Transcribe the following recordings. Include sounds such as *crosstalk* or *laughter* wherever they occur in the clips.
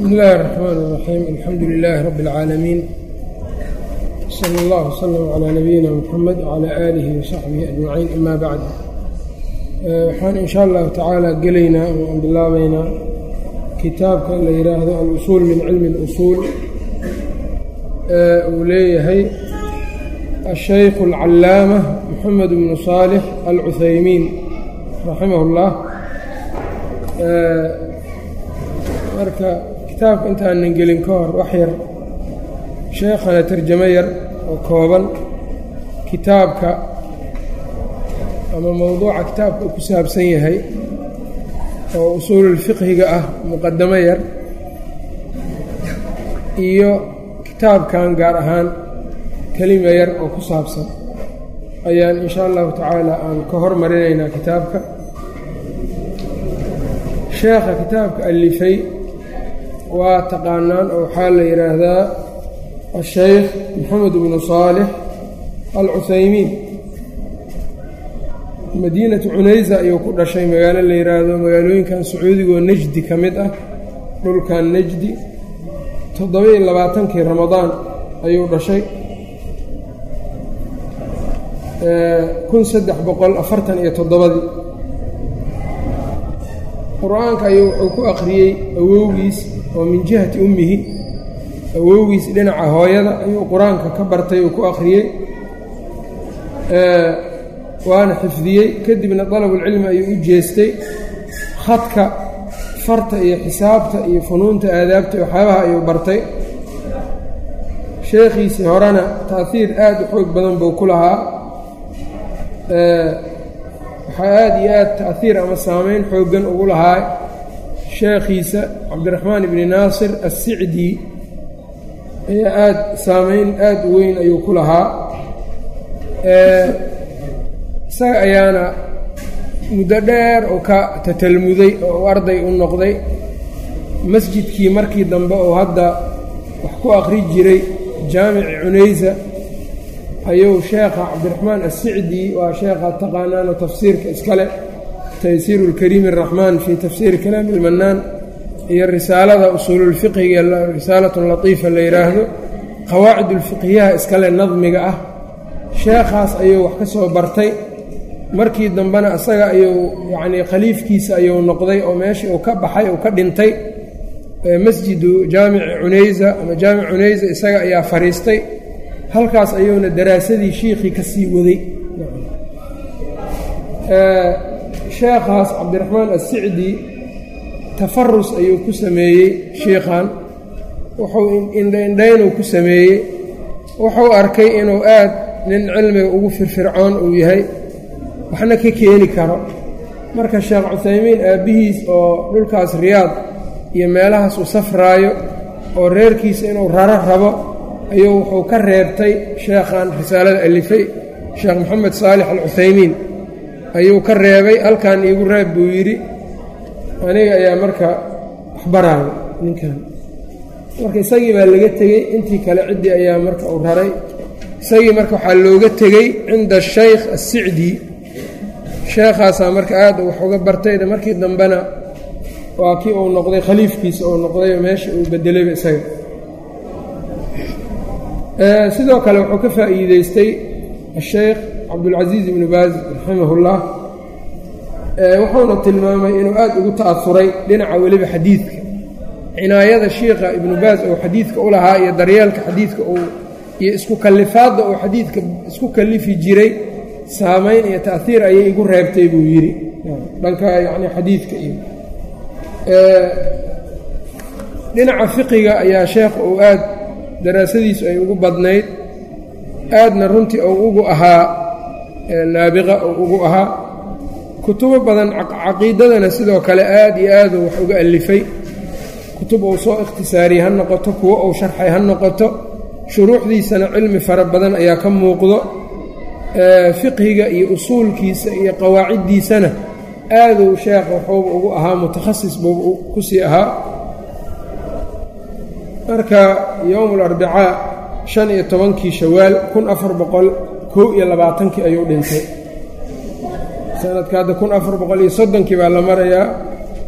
bsmi illaahi الرaxmaan الraxiim alxamdu lilaahi rabbi اlcaalamiin sala اllah wslm calaa nabiyina mxamed wcalaa aalihi wasaxbihi ajmaciin ama bacd waxaan in sha allahu tacaala gelaynaa ama aan bilaabaynaa kitaabka la yidhaahdo alusuul min cilmi اlusuul uu leeyahay ashaykhu اlcallaama moxamed bnu saalix alcuthaymiin raximah اllah marka kitaabka intaanan gelin ka hor wax yar sheekhana tarjamo yar oo kooban kitaabka ama mowduuca kitaabka uu ku saabsan yahay oo usuululfiqhiga ah muqadamo yar iyo kitaabkan gaar ahaan kelima yar oo ku saabsan. Ayaan in sha allahu tacaala aan ka hormarinaynaa kitaabka. Sheekha kitaabka alifay waa taqaanaan oo waxaa la yidhaahdaa ashaykh moxamed bnu saalix alcuthaymiin. Madiinatu cunaysa ayuu ku dhashay magaalo la yidhaahdo magaalooyinkan sacuudigoo nejdi ka mid ah dhulkan nejdi toddoba-iyo labaatankii ramadaan ayuu dhashay. Kun saddex boqol afartan iyo toddobadii. Qur'aanka ayuu wuxuu ku akhriyey awowgiis oo min jihati ummihi awowgiis dhinaca hooyada ayuu qur'aanka ka bartay uu ku akhriyey waana xifdiyey. Kadibna dalabulcilmi ayuu u jeestay khadka farta iyo xisaabta iyo funuunta aadaabta waxyaabaha ayuu bartay. Sheekhiisii horena taahiir aad u xoog badan buu ku lahaa waxaa aada iyo aad ta'hiir ama saameyn xooggan ugu lahaa sheekhiisa cabdiraxmaan ibni naasir assicdi. Ayaa aada saameyn aada u weyn ayuu ku lahaa. Isaga ayaana muddo dheer oo ka tatalmuday oo u arday u noqday masjidkii markii dambe oo hadda wax ku akhri jiray jaamici cunaysa ayuu sheekha cabdiraxmaan assicdi waa sheekha taqaanaano tafsiirka iskale taysiiru lkariimi araxmaan fii tafsiiri kalaami ilmannaan iyo risaalada usuululfiqhiga risaalatun latiifa la yidhaahdo qawaacid ulfiqhiyaha iskale nadmiga ah. Sheekhaas ayuu wax ka soo bartay. Markii dambena isaga ayuu yacnii khaliifkiisa ayuu noqday oo meeshii uu ka baxay uu ka dhintay masjidu jaamici cunaysa ama jaamic cunaysa isaga ayaa fadhiistay halkaas ayuuna daraasadii shiikhii ka sii waday sheekhaas cabdiraxmaan assicdi tafarus ayuu ku sameeyey shiikhan wuxuu indhaindhaynuu ku sameeyey. Wuxuu arkay inuu aad nin cilmiga ugu firfircoon uu yahay waxna ka keeni karo. Marka sheekh cuthaymiin aabbihiis oo dhulkaas riyaad iyo meelahaas u safraayo oo reerkiisa inuu raro rabo ayuu wuxuu ka reebtay sheekhan risaalada alifay sheekh moxamed saalix alcuthaymiin ayuu ka reebay halkan iigu reeb buu yidhi aniga ayaa marka waxbaraayo ninkan. Marka isagii baa laga tegey intii kale ciddii ayaa marka uu raray. Isagii marka waxaa looga tegey cinda shaykh assicdi. Sheekhaasaa marka aad wax uga bartayda markii dambena waa kii uu noqday khaliifkiisa uu noqday meesha uu bedelayba isaga. Sidoo kale wuxuu ka faa'iideystay asheykh cabdulcasiis ibnu baaz raximahullah wuxuuna tilmaamay inuu aad ugu ta'afuray dhinaca weliba xadiidka. Cinaayada shiikha ibnu baaz uu xadiidka u lahaa iyo daryeelka xadiidka uu iyo isku kallifaadda uu xadiidka isku kallifi jiray saamayn iyo ta'hiir ayay igu reebtay buu yidhi. Dhanka yacni xadiidka iyo dhinaca fiqiga ayaa sheekh uu aad daraasadiisu ay ugu badnayd aadna runtii uu ugu ahaa naabiqa uu ugu ahaa. Kutubo badan caqiidadana sidoo kale aad iyo aaduu wax uga alifay kutub uu soo ikhtisaariyey ha noqoto kuwo uu sharxay ha noqoto. Shuruuxdiisana cilmi fara badan ayaa ka muuqdo. Fiqhiga iyo usuulkiisa iyo qawaaciddiisana aaduu sheekh wuxuuba ugu ahaa mutakhasis buu ku sii ahaa. Marka yowm alarbicaa shan iyo tobankii shawaal kun afar boqol kow iyo labaatankii ayuu dhintay. Sanadka hadda kun afar boqol iyo soddonkii baa la marayaa.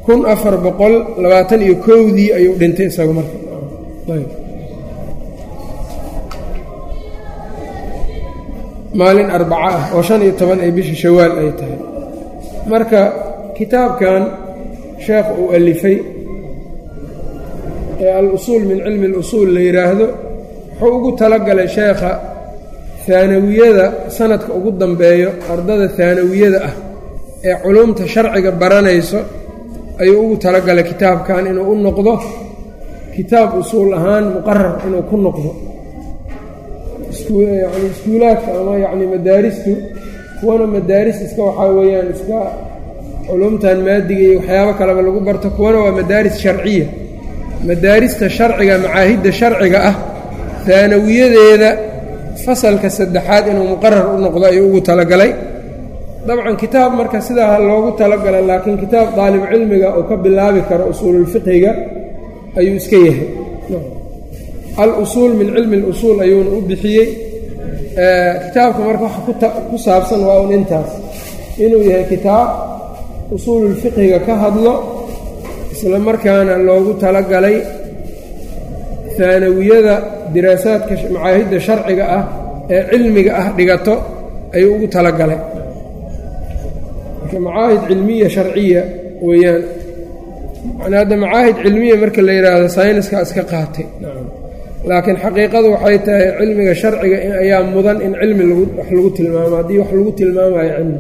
Kun afar boqol labaatan iyo kowdii ayuu dhintay isagu marka. Maalin arbaca ah oo shan iyo toban ay bishii shawaal ay tahay. Marka kitaabkan sheekh uu alifay ee al-usuul min cilmi اlusuul la yidhaahdo wuxuu ugu talagalay sheekha haanawiyada sanadka ugu dambeeyo ardada haanawiyada ah ee culumta sharciga baranayso ayuu ugu talagalay kitaabkan inuu u noqdo kitaab usuul ahaan muqarar inuu ku noqdo. Yani iskuulaadka ama yacni madaaristu kuwana madaaris iska waxaa weeyaan iska culumtan maadiga iyo waxyaabo kaleba lagu barto kuwana waa madaaris sharciya. Madaarista sharciga macaahidda sharciga ah haanawiyadeeda fasalka saddexaad inuu muqarar u noqdo ayuu ugu talagalay. Dabcan kitaab marka sidaa loogu talagalay laakiin kitaab daalib cilmiga uu ka bilaabi karo usuululfiqiga ayuu iska yahay. Al-usuul min cilmi اlusuul ayuuna u bixiyey. Kitaabka marka waxa ku saabsan waa un intaas. Inuu yahay kitaab usuululfiqiga ka hadlo isla markaana loogu talagalay haanawiyada diraasaadka macaahidda sharciga ah ee cilmiga ah dhigato ayuu ugu talagalay. Marka macaahid cilmiya sharciya weeyaan macnaa hadda macaahid cilmiya marka la yidhaahdo sayniska iska qaatay. Laakiin xaqiiqadu waxay tahay cilmiga sharciga ayaa mudan in cilmi wax lagu tilmaamo haddii wax lagu tilmaamayo cilmi.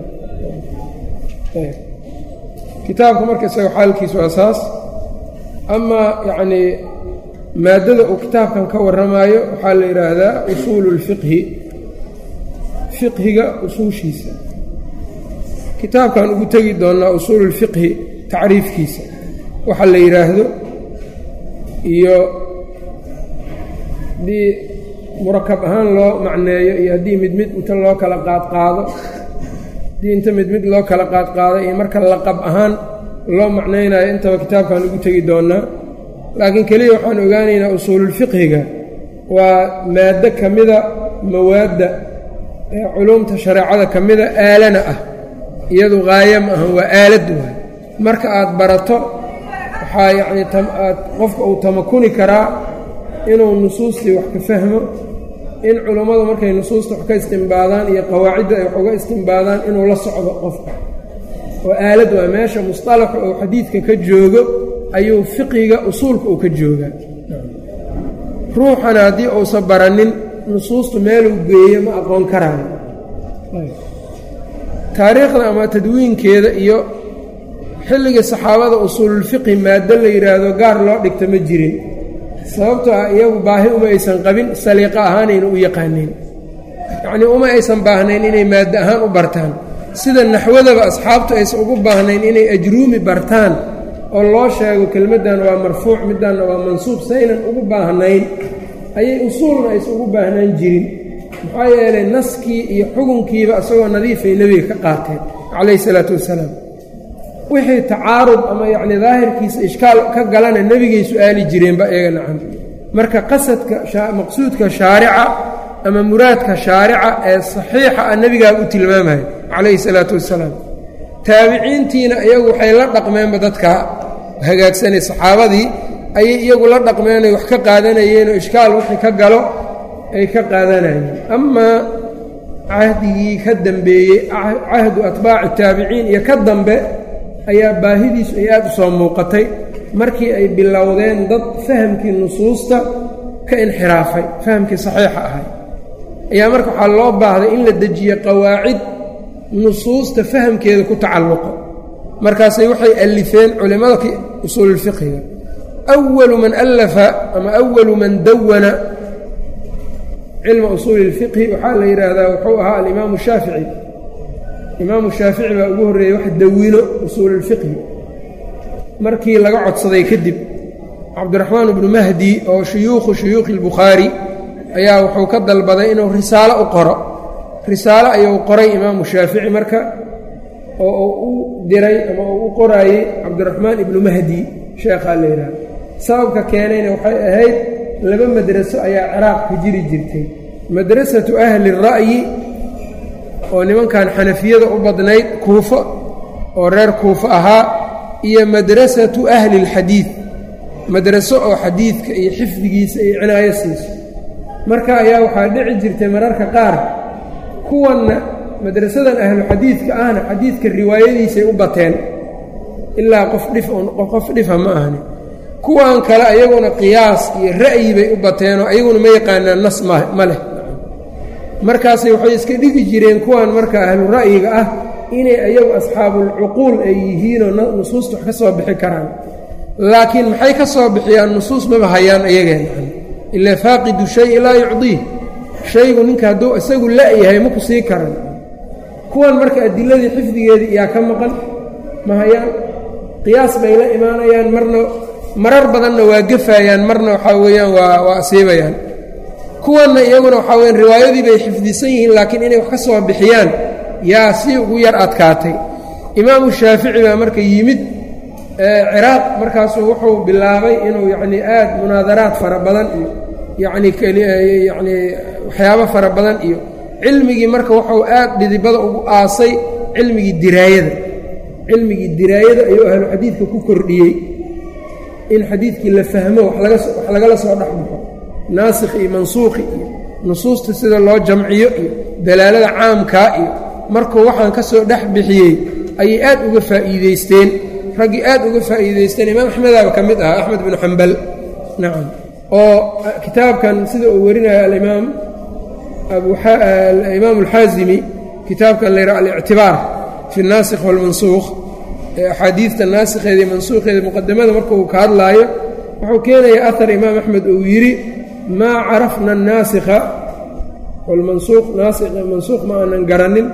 Kitaabka marka isaga xaalkiisu waa saas amaa yacnii maaddada uu kitaabkan ka warramaayo waxaa la yidhaahdaa usuulu اlfiqhi fiqhiga usuushiisa. Kitaabkan ugu tegi doonnaa usuulu اlfiqhi tacriifkiisa. Waxa la yidhaahdo iyo haddii murakab ahaan loo macneeyo iyo haddii mid mid inta loo kala qaadqaado haddii inta mid mid loo kala qaadqaado iyo marka laqab ahaan loo macnaynayo intaba kitaabkan ugu tegi doonnaa laakiin keliya waxaan ogaanaynaa usuululfiqhiga waa maaddo ka mida mawaadda ee culumta shareecada ka mida aalana ah. Iyadu haayo ma ahan waa aalad waay. Marka aad barato waxaa yacnii aad qofka uu tamakuni karaa inuu nusuustii wax ka fahmo in culummadu markay nusuusta wax ka istimbaadaan iyo qawaacidda ay wax uga istimbaadaan inuu la socdo qofka. Oo aalad waa meesha musطalaxa oo xadiidka ka joogo ayuu fiqiga usuulka uu ka joogaa. Ruuxana haddii uusan baranin nusuustu meeluu geeyo ma aqoon karaayo taariikhda ama tadwiinkeeda iyo xilligii saxaabada usuululfiqhi maaddo la yidhaahdo gaar loo dhigta ma jirin. Sababtoo ah iyagu baahi uma aysan qabin saliiqo ahaanayna u yaqaaneen yacnii uma aysan baahnayn inay maaddo ahaan u bartaan. Sida naxwadaba asxaabtu aysan ugu baahnayn inay ajruumi bartaan oo loo sheego kelmaddan waa marfuuc middanna waa mansuub saynan ugu baahnayn ayay usuulna aysan ugu baahnaan jirin. Maxaa yeelay naskii iyo xugunkiiba isagoo nadiifay nebiga ka qaateen calayhi salaatu wassalaam wixii tacaarud ama yacnii daahirkiisa ishkaal ka galana nebigay su'aali jireenba iyaga nacam. Marka qasadka maqsuudka shaarica ama muraadka shaarica ee saxiixa ah nebigaa u tilmaamayo calayhi salaatu wassalaam taabiciintiina iyagu waxay la dhaqmeenba dadka hagaagsanay saxaabadii ayay iyagu la dhaqmeenay wax ka qaadanayeenoo ishkaal wixii ka galo ay ka qaadanayeen. Amaa cahdigii ka dambeeyey cahdu atbaaci taabiciin iyo ka dambe ayaa baahidiisu ay aad u soo muuqatay markii ay bilowdeen dad fahamkii nusuusta ka inxiraafay fahamkii saxiixa ahay ayaa marka waxaa loo baahday in la dejiyo qawaacid nusuusta fahamkeeda ku tacalluqo. Markaasay waxay alifeen culimmada usuululfiqhiga awalu man allafa ama awalu man dawana cilma usuuli اlfiqhi waxaa la yidhaahdaa wuxuu ahaa alimaamu shaafici. Imaamu shaafici baa ugu horreeyey wax dawino usuululfiqhi markii laga codsaday kadib cabdiraxmaan ibnu mahdi oo shuyuukhu shuyuukhi اlbukhaari ayaa wuxuu ka dalbaday inuu risaalo u qoro risaalo ayuu qoray imaamu shaafici marka oo uu u diray ama uu u qoraayey cabdiraxmaan ibnu mahdi sheekhaa la yidhahda sababka keenayna waxay ahayd laba madraso ayaa ciraaq ka jiri jirtay. Madrasatu ahli ra'yi oo nimankan xanafiyada u badnayd kuufo oo reer kuufo ahaa iyo madrasatu ahli اlxadiid madraso oo xadiidka iyo xifdigiisa iyo cinaayo siiso marka ayaa waxaa dhici jirtay mararka qaar kuwanna madrasadan ahlu xadiidka ahna xadiidka riwaayadiisay u bateen ilaa qof dhif qof dhifa ma ahani. Kuwan kale ayaguna qiyaas iyo ra'yi bay u bateenoo ayaguna ma yaqaanaan nas ma leh. Markaasay waxay iska dhigi jireen kuwan marka ahlu ra'yiga ah inay ayagu asxaabulcuquul ay yihiinoo nusuusta wax ka soo bixi karaan. Laakiin maxay ka soo bixiyaan nusuus maba hayaan ayageen ilaa faaqidu shayi laa yucdiih shaygu ninka hadduu isagu la'yahay ma ku sii karan kuwan marka adiladii xifdigeedii iyaa ka maqan ma hayaan? Qiyaas bay la imaanayaan marna marar badanna waa gefaayaan marna waxaa weeyaan waa waa asiibayaan kuwanna iyaguna waxaa weyaan riwaayadii bay xifdisan yihiin laakiin inay wax ka soo bixiyaan yaa si ugu yar adkaatay. Imaamu shaafici baa marka yimid ciraaq markaasuu wuxuu bilaabay inuu yacnii aad munaadaraad fara badan iyo yacnii yacnii waxyaabo fara badan iyo cilmigii marka wuxuu aad dhidibada ugu aasay cilmigii diraayada. Cilmigii diraayada ayuu ahlu xadiidka ku kordhiyey in xadiidkii la fahmo wax lagala soo dhexbaxo naasikh iyo mansuukhi iyo nusuusta sida loo jamciyo iyo dalaalada caamkaa iyo markuu waxaan ka soo dhex bixiyey ayay aad uga faa'iidaysteen. Raggii aad uga faa'iidaysteen imaam axmedaaba ka mid ahaa axmed binu xambal nacam oo kitaabkan sida uu werinaya aimaam alimaam alxaazimi kitaabkan layra alictibaar fi naasikh walmansuukh. Axaadiidta naasikheeda iyo mansuukheeda muqadamada marka uu ka hadlaayo wuxuu keenayaa ahar imaam axmed uu yidhi maa carafna anaasikha walmansuuq mansuuq ma aanan garanin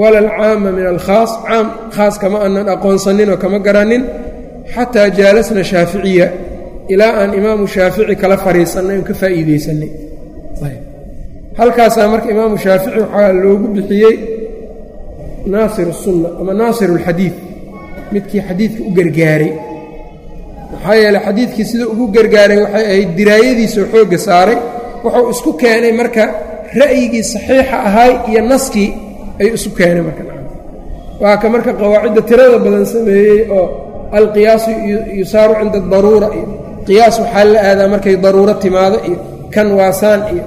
wala alcaama min alkhaas. Caam khaaska ma aanan aqoonsanin oo kama garanin. Xataa jaalasna shaaficiya ilaa aan imaamu shaafici kala fariisanay oon ka faa'iidaysanay. Halkaasaa marka imaamu shaafici waxaa loogu bixiyey naasir sunna ama naasir اlxadiid midkii xadiidka u gargaaray. Maxaa yeeley xadiidkii sida ugu gargaaray waxay ahayd diraayadiisoo xoogga saaray. Wuxuu isku keenay marka ra'yigii saxiixa ahaay iyo naskii ayuu isku keenay marka waa ka marka qawaacidda tirada badan sameeyey oo alqiyaasu yusaaru cinda daruura iyo qiyaas waxaa la aadaa markay daruuro timaado iyo kan waasaan iyo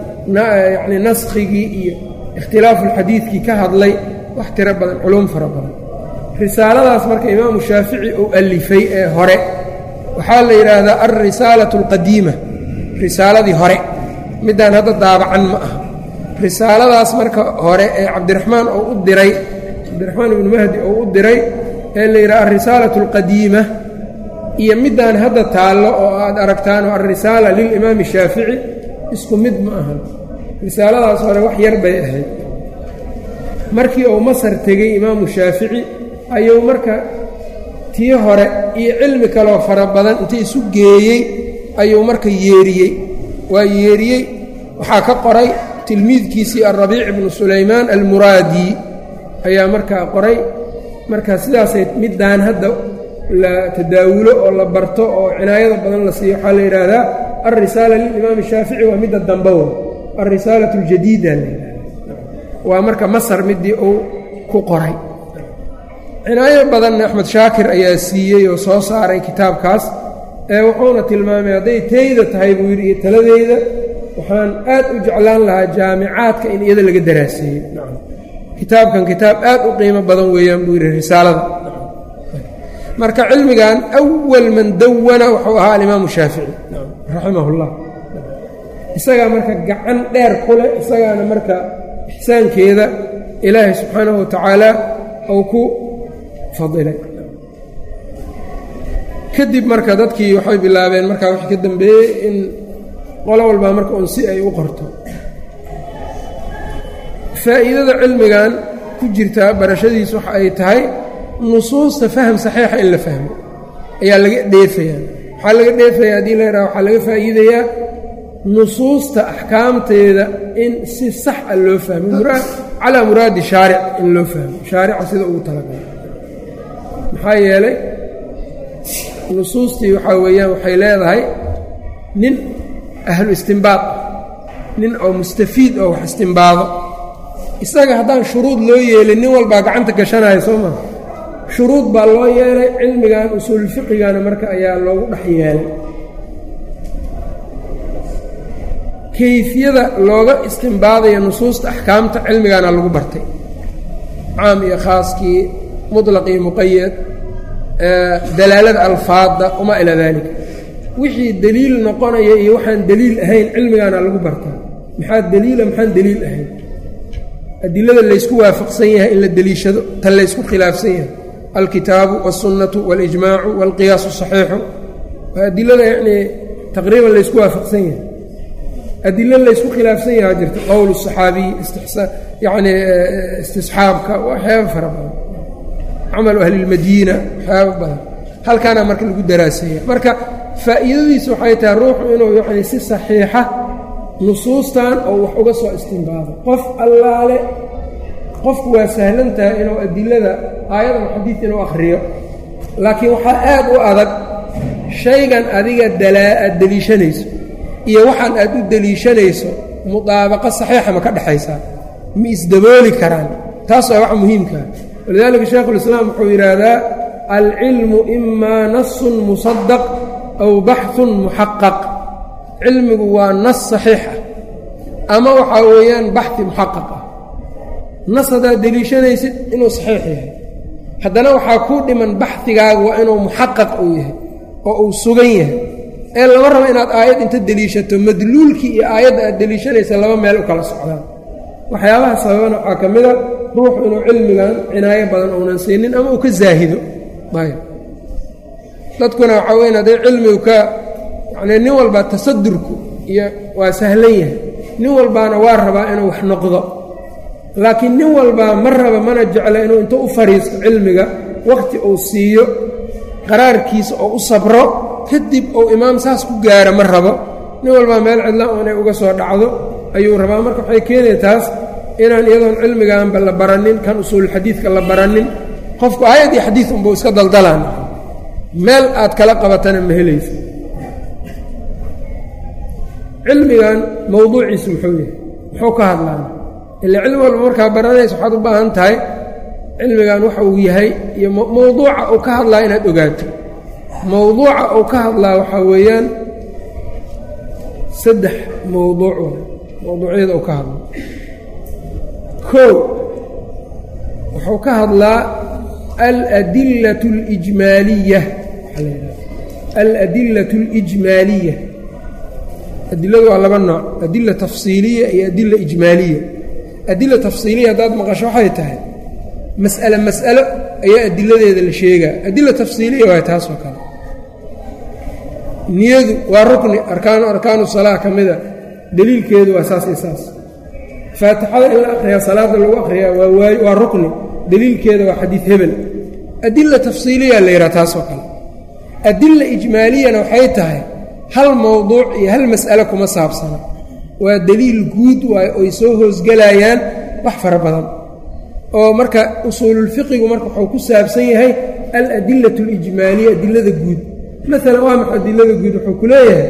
yacni naskhigii iyo ikhtilaafuulxadiidkii ka hadlay wax tiro badan culuum fara badan. Risaaladaas marka imaamu shaafici uu alifay ee hore waxaa la yidhaahdaa alrisaalatu alqadiima risaaladii hore. Middaan hadda daabacan ma aha. Risaaladaas marka hore ee cabdiraxmaan oo u diray cabdiraxmaan ibnu mahdi oo u diray ee la yidhaha alrisaalatu alqadiima iyo middaan hadda taallo oo aad aragtaan oo alrisaala lilimaami shaafici isku mid ma ahan. Risaaladaas hore wax yar bay ahayd. Markii uu masar tegey imaamu shaafici ayuu marka tii hore iyo cilmi kaloo fara badan inta isu geeyey ayuu marka yeeriyey. Waa yeeriyey waxaa ka qoray tilmiidkiisii alrabiic ibnu sulaymaan almuraadi. Ayaa markaa qoray. Marka sidaasay middaan hadda la tadaawulo oo la barto oo cinaayada badan la siiyo. Waxaa la yidhaahdaa alrisaala lilimaami shaafici waa midda dambow alrisaalatu aljadiida waa marka masar middii uu ku qoray. Cinaayo badanna axmed shaakir ayaa siiyey oo soo saaray kitaabkaas ee wuxuuna tilmaamay hadday tayda tahay buu yidhi iyo taladeyda waxaan aad u jeclaan lahaa jaamicaadka in iyada laga daraaseeyo kitaabkan kitaab aad u qiimo badan weeyaan buu yidhi risaalada marka cilmigan awal man dawana wuxuu ahaa alimaamu shaafici raximah اllah isagaa marka gacan dheer ku leh isagaana marka ixsaankeeda ilaahay subxaanahu watacaala uu ku fadilay. Kadib marka dadkii waxay bilaabeen markaa wixii ka dambeeyey in qolo walbaa marka un si ay u qorto. Faa'iidada cilmigan ku jirtaa barashadiis waxa ay tahay nusuusta faham saxiixa in la fahmo. Ayaa laga dheefayaa. Waxaa laga dheefaya haddii la yidhaha waxaa laga faa'iidayaa nusuusta axkaamteeda in si sax a loo fahmo. Calaa muraadi shaaric in loo fahmo. Shaarica sida ugu talagalay. Maxaa yeelay nusuustii waxaa weeyaan waxay leedahay nin ahlu istimbaad nin oo mustafiid oo wax istimbaado isaga haddaan shuruud loo yeelin nin walbaa gacanta gashanaya soo maa shuruud baa loo yeelay cilmigan usuulfiqigana marka ayaa loogu dhex yeelay. Kayfiyada looga istimbaadaya nusuusta axkaamta cilmigaana lagu bartay. Caam iyo khaaskii mutlaq iyo muqayad dalaalada alfaadda wamaa ilaa daalika. Wixii deliil noqonaya iyo waxaan deliil ahayn cilmigaana lagu bartaa maxaa deliila maxaan deliil ahayn? Adilada laysku waafaqsan yahay in la deliishado tan laysku khilaafsan yahay alkitaabu wاlsunnatu waاlijmaacu wاlqiyaasu saxiixu waa adilada yacnii taqriiban laysku waafaqsan yahay adilo laysku khilaafsan yahaa jirta qowl الصaxaabiy yani istisxaabka waxyaaba fara badan camalu ahli اlmadiina waxyaaba badan halkaana marka lagu daraaseeya marka faa'iidadiisu waxay tahay ruuxu inuu yani si saxiixa nusuustan oo wax uga soo istimbaado qof allaale qofku waa sahlan tahay inuu adilada aayadan xadiid inuu akhriyo laakiin waxaa aad u adag shaygan adiga dalaa aad deliishanayso iyo waxaan aad u deliishanayso mudaabaqo saxiixa ma ka dhexaysaa ma isdabooli karaan. Taas waa wax muhiimkaa walidaalika shaykhulislaam wuxuu yidhaahdaa alcilmu imaa nasun musadaq aw baxun muxaqaq cilmigu waa nas saxiix ah ama waxaa weeyaan baxi muxaqaq ah. Nas haddaad deliishanaysid inuu saxiix yahay haddana waxaa kuu dhiman baxigaaga waa inuu muxaqaq uu yahay oo uu sugan yahay. Ee lama rabo inaad aayad inta deliishato madluulkii iyo aayadda aad deliishanaysa laba meel u kala socdaan. Waxyaabaha sababana waxaa ka mida ruuxu inuu cilmigan cinaayo badan uunan siinin ama uu ka zaahido. Dadkuna waxaa weyn hadday cilmigu ka yanii nin walba tasadurku iyo waa sahlan yahay. Nin walbaana waa rabaa inuu wax noqdo laakiin nin walbaa ma raba mana jecla inuu inta u fadhiisto cilmiga wakhti uu siiyo qaraarkiisa oo u sabro kadib uu imaam saas ku gaaro ma rabo. Nin walbaa meel cidla inay uga soo dhacdo ayuu rabaa. Marka waxay keenaya taas inaan iyadoon cilmigaanba la baranin kan usuulxadiidka la baranin. Qofku aayad iyo xadiid unbuu iska daldalaan meel aad kala qabatana ma helaysa cilmigan mowduuciisu muxuu yahay muxuu ka hadlaan ila cilmi walba markaa baranaysa waxaad u baahan tahay cilmigan waxa uu yahay iyo mowduuca uu ka hadlaa inaad ogaato. Mowduuca uu ka hadlaa waxaa weeyaan saddex mowduuc mowduucyada uu ka hadlaa. Kow wuxuu ka hadlaa aladilatu اlijmaaliya aladilatu اlijmaaliya adiladu waa laba nooc adila tafsiiliya iyo adila ijmaaliya adila tafsiiliya haddaad maqasho waxay tahay. Mas'ale mas'alo ayaa adiladeeda la sheegaa. Adila tafsiiliya waa taasoo kale. Niyadu waa rukni arkaanu arkaanu salaa ka mida. Deliilkeedu waa saas iyo saas. Faatixada in la akhriyaa salaada lagu akhriyaa waa waa rukni. Deliilkeeda waa xadiid hebel. Adila tafsiiliya la yidhaha taasoo kale. Adila ijmaaliyana waxay tahay hal mowduuc iyo hal mas'alo kuma saabsana waa deliil guud waayo oy soo hoosgelayaan wax fara badan. Oo marka usuululfiqigu marka wuxuu ku saabsan yahay aladilatu alijmaaliya adilada guud. Maalan waa maxa adilada guud? Wuxuu ku leeyahay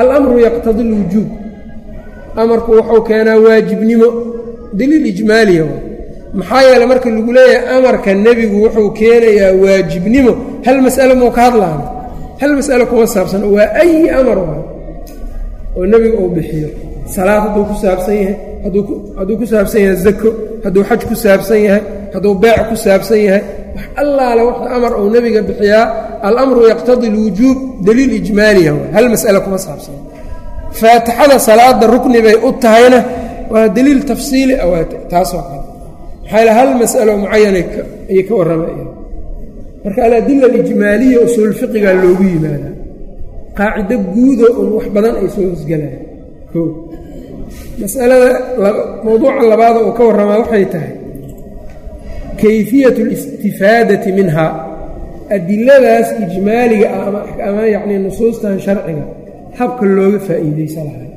alamru yaqtadi alwujuub. Amarku wuxuu keenaa waajibnimo. Deliil ijmaaliya maxaa yeele marka lagu leeyahay amarka nebigu wuxuu keenayaa waajibnimo. Hal mas'alo muu ka hadlaana hal mas'alo kuma saabsan? Waa ayi amar oo nebigu uu bixiyo salaad hadduu ku saabsan yahay hadduu ku saabsan yahay zako hadduu xaj ku saabsan yahay hadduu beec ku saabsan yahay wax allaale wax amar uu nebiga bixiyaa alamru yaqtadi alwujuub deliil ijmaaliya hal mas'alo kuma saabsan. Faatixada salaada rukni bay u tahayna waa deliil tafsiili ah taasoo kale maxaa yale hal mas'alo mucayanay ayay ka warramaya marka aladila alijmaaliya usuulfiqigaa loogu yimaadaa qaacido guudoo un wax badan ay soo hosgelayaan o masalada mowduuca labaada uu ka warramaa waxay tahay kayfiyat اlistifaadati minha adiladaas ijmaaliga ah ama yacnii nusuustan sharciga habka looga faa'iidaysa lahay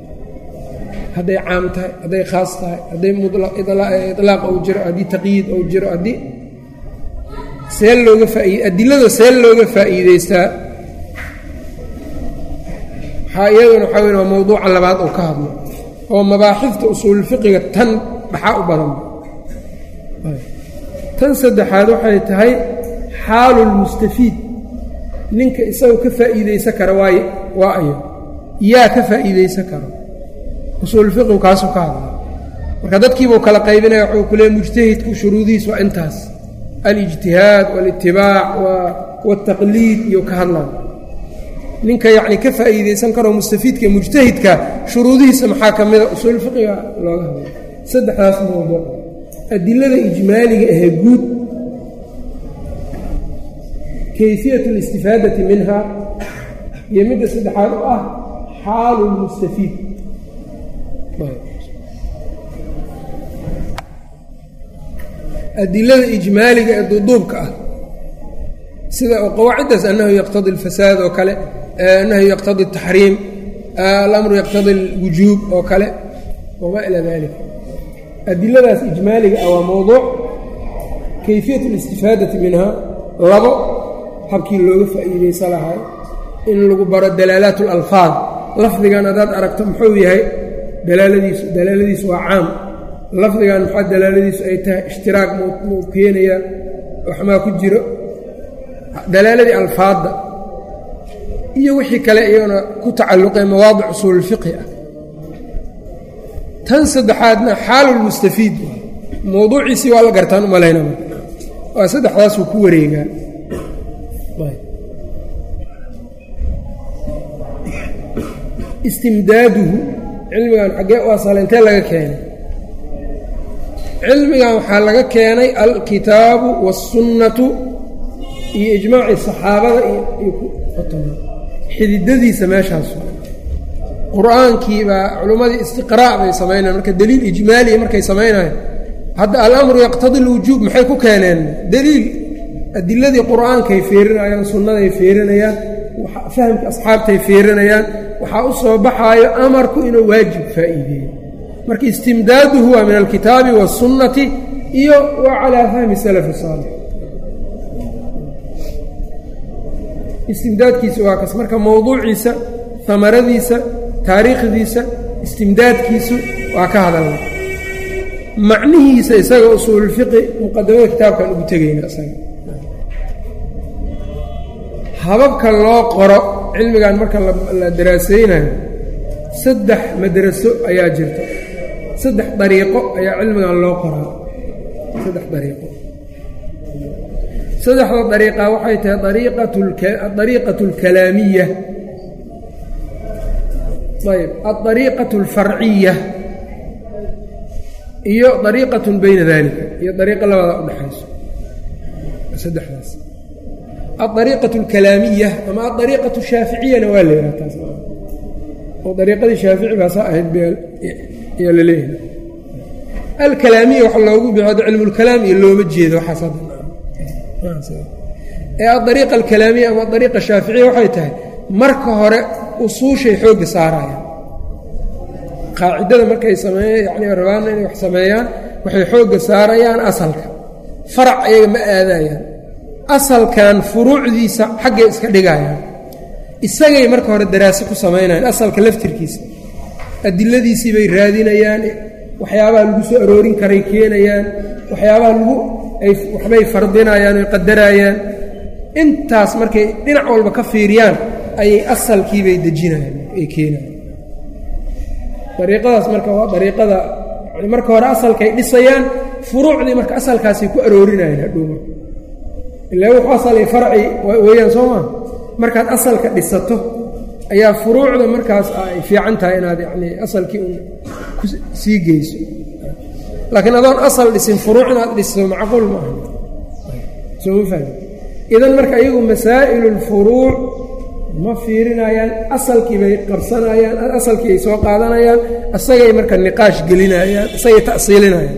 hadday caam tahay hadday khaas tahay hadday ilaaq ou jiro haddii taqyiid ou jiro haddii see looga adilada see looga faa'iidaystaa waxaa iyaduna waxaa weyn waa mowduuca labaad oo ka hadlo oo mabaaxifta usuulfiqiga tan dhaxaa u badan? Tan saddexaad waxay tahay xaalu lmustafiid ninka isagoo ka faa'iidaysan kara waa ayo. Yaa ka faa'iidaysan karo. Usuulfiqigu kaasuu ka hadla marka dadkiibuu kala qaybinaya wuxuu ku leey mujtahidku shuruudihiis waa intaas. Alijtihaad walitibaac waaltaqliid iyo ka hadlaan ninka yacni ka faa'iidaysan karoo mustafiidka mujtahidka shuruudihiisa maxaa ka mida usuul fiqiga looga hadlay. Saddexdaas mawduuc adilada ijmaaliga ahee guud. Kayfiyat alistifaadati minha. Iyo midda saddexaad oo ah xaalu lmustafiid adilada ijmaaliga ee duuduubka ah sida qawaaciddaas annahu yaqtadi alfasaad oo kale annahu yaqtadi ataxriim alamru yaqtadi alwujuub oo kale. Wamaa ilaa dalik adiladaas ijmaaliga ah waa mowduuc kayfiyat alistifaadati minha. Labo habkii looga faa'iidaysa lahay in lagu baro dalaalaat alalfaad lafdigan haddaad aragto muxuu yahay dalaaladiisu dalaaladiisu waa caam. Lafdigan maxaa dalaaladiisu ay tahay ishtiraak muu keenayaa waxmaa ku jiro. Dalaaladii alfaadda iyo wixii kale iyaguna ku tacalluqee mawaadic usuululfiqhi ah. Tan saddexaadna xaalulmustafiid mowduuciisii waa la gartaan umalayna waa saddexdaasuu ku wareegaa istimdaaduhu cilmigan xaggee u asala intee laga keenay. Cilmigan waxaa laga keenay alkitaabu waasunnatu iyo ijmaacii saxaabada xididadiisa meeshaas. Qur'aankii baa culimmadii istiqraa' bay samaynayan marka deliil ijmaaliya markay samaynayan hadda alamru yaqtadi lwujuub maxay ku keeneen? Deliil adiladii qur'aankay fiirinayaan sunnaday fiirinayaan fahamka asxaabtay fiirinayaan waxaa u soo baxaayo amarku inuu waajib faa'iideeyo. Marka istimdaaduhu waa min alkitaabi waasunnati iyo waa calaa fahmi salafi saalix istimdaadkiisa waa kas. Marka mowduuciisa hamaradiisa taariikhdiisa istimdaadkiisu waa ka hadalna. Macnihiisa isaga usuululfiqi muqadamada kitaabkan ugu tegayna isaga. Hababka loo qoro cilmigan marka la daraasaynayo saddex madraso ayaa jirta. Saddex dariiqo ayaa cilmigan loo qoraa. Saddex dariiqo saddexda dariiqa waxay tahay adariiqatu alkalaamiya ayb adariiqatu alfarciya iyo dariiqatun bayna dalika iyo dariiqo labadaa udhexayso saddexdaas. Adariiqatu alkalaamiya ama adariiqatu shaaficiyana waa la yidhaha taas. Oo dariiqadii shaafici baasaa ahayd ayaa la alkalaamiya waxa loogu hadda cilmulkalaam iyo looma jeedo waxaas ee adariiqa alkalaamiya ama adariiqa shaaficiya waxay tahay marka hore usuushay xoogga saarayaan. Qaacidada markay sameeya yacni rabaana inay wax sameeyaan waxay xoogga saarayaan asalka. Farac ayaga ma aadayaan. Asalkan furuucdiisa xaggay iska dhigayaan. Isagay marka hore daraaso ku samaynayaan asalka laftirkiisa. Adiladiisii bay raadinayaan waxyaabaha lagu soo aroorin karay keenayaan waxyaabaha lagu waxbay fardinayaan oy qadarayaan. Intaas markay dhinac walba ka fiiriyaan ayay asalkiibay dejinayaan ay keenayaan. Dariiqadaas marka waa dariiqada yani marka hore asalkay dhisayaan furuucdii marka asalkaasay ku aroorinayaan hadhow ilaa wuxuu asalay farci weeyaan soo maa markaad asalka dhisato ayaa furuucda markaas ay fiican tahay inaad yacni asalkii un ku sii geyso laakiin adoon asal dhisin furuuc inaad dhiso macquul ma aha soo ma fahmi? Idan marka iyagu masaa'ilu lfuruuc ma fiirinayaan asalkii bay qabsanayaan asalkii ay soo qaadanayaan isagay marka niqaash gelinayaan isagay ta'siilinayaan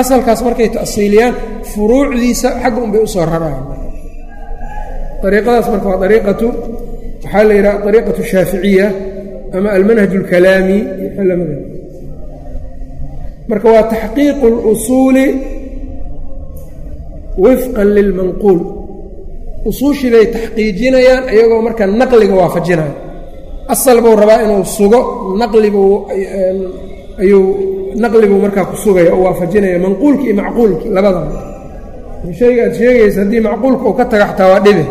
asalkaas markay ta'siiliyaan furuucdiisa xagga unbay u soo rarayaan. Ariiqadaas marka waa ariiqatu waxaa la yidhaha ariiqatu shaaficiya ama almanhaj alkalaami lamada marka waa taxqiiqu اlusuuli wifqan lilmanquul usuushii bay taxqiijinayaan iyagoo marka naqliga waafajinaya. Asal buu rabaa inuu sugo naqlibuu ayuu naqli buu markaa ku sugaya oo waafajinaya manquulki iyo macquulki labadaba shayga aad sheegaysa haddii macquulka uu ka taga xataa waa dhibe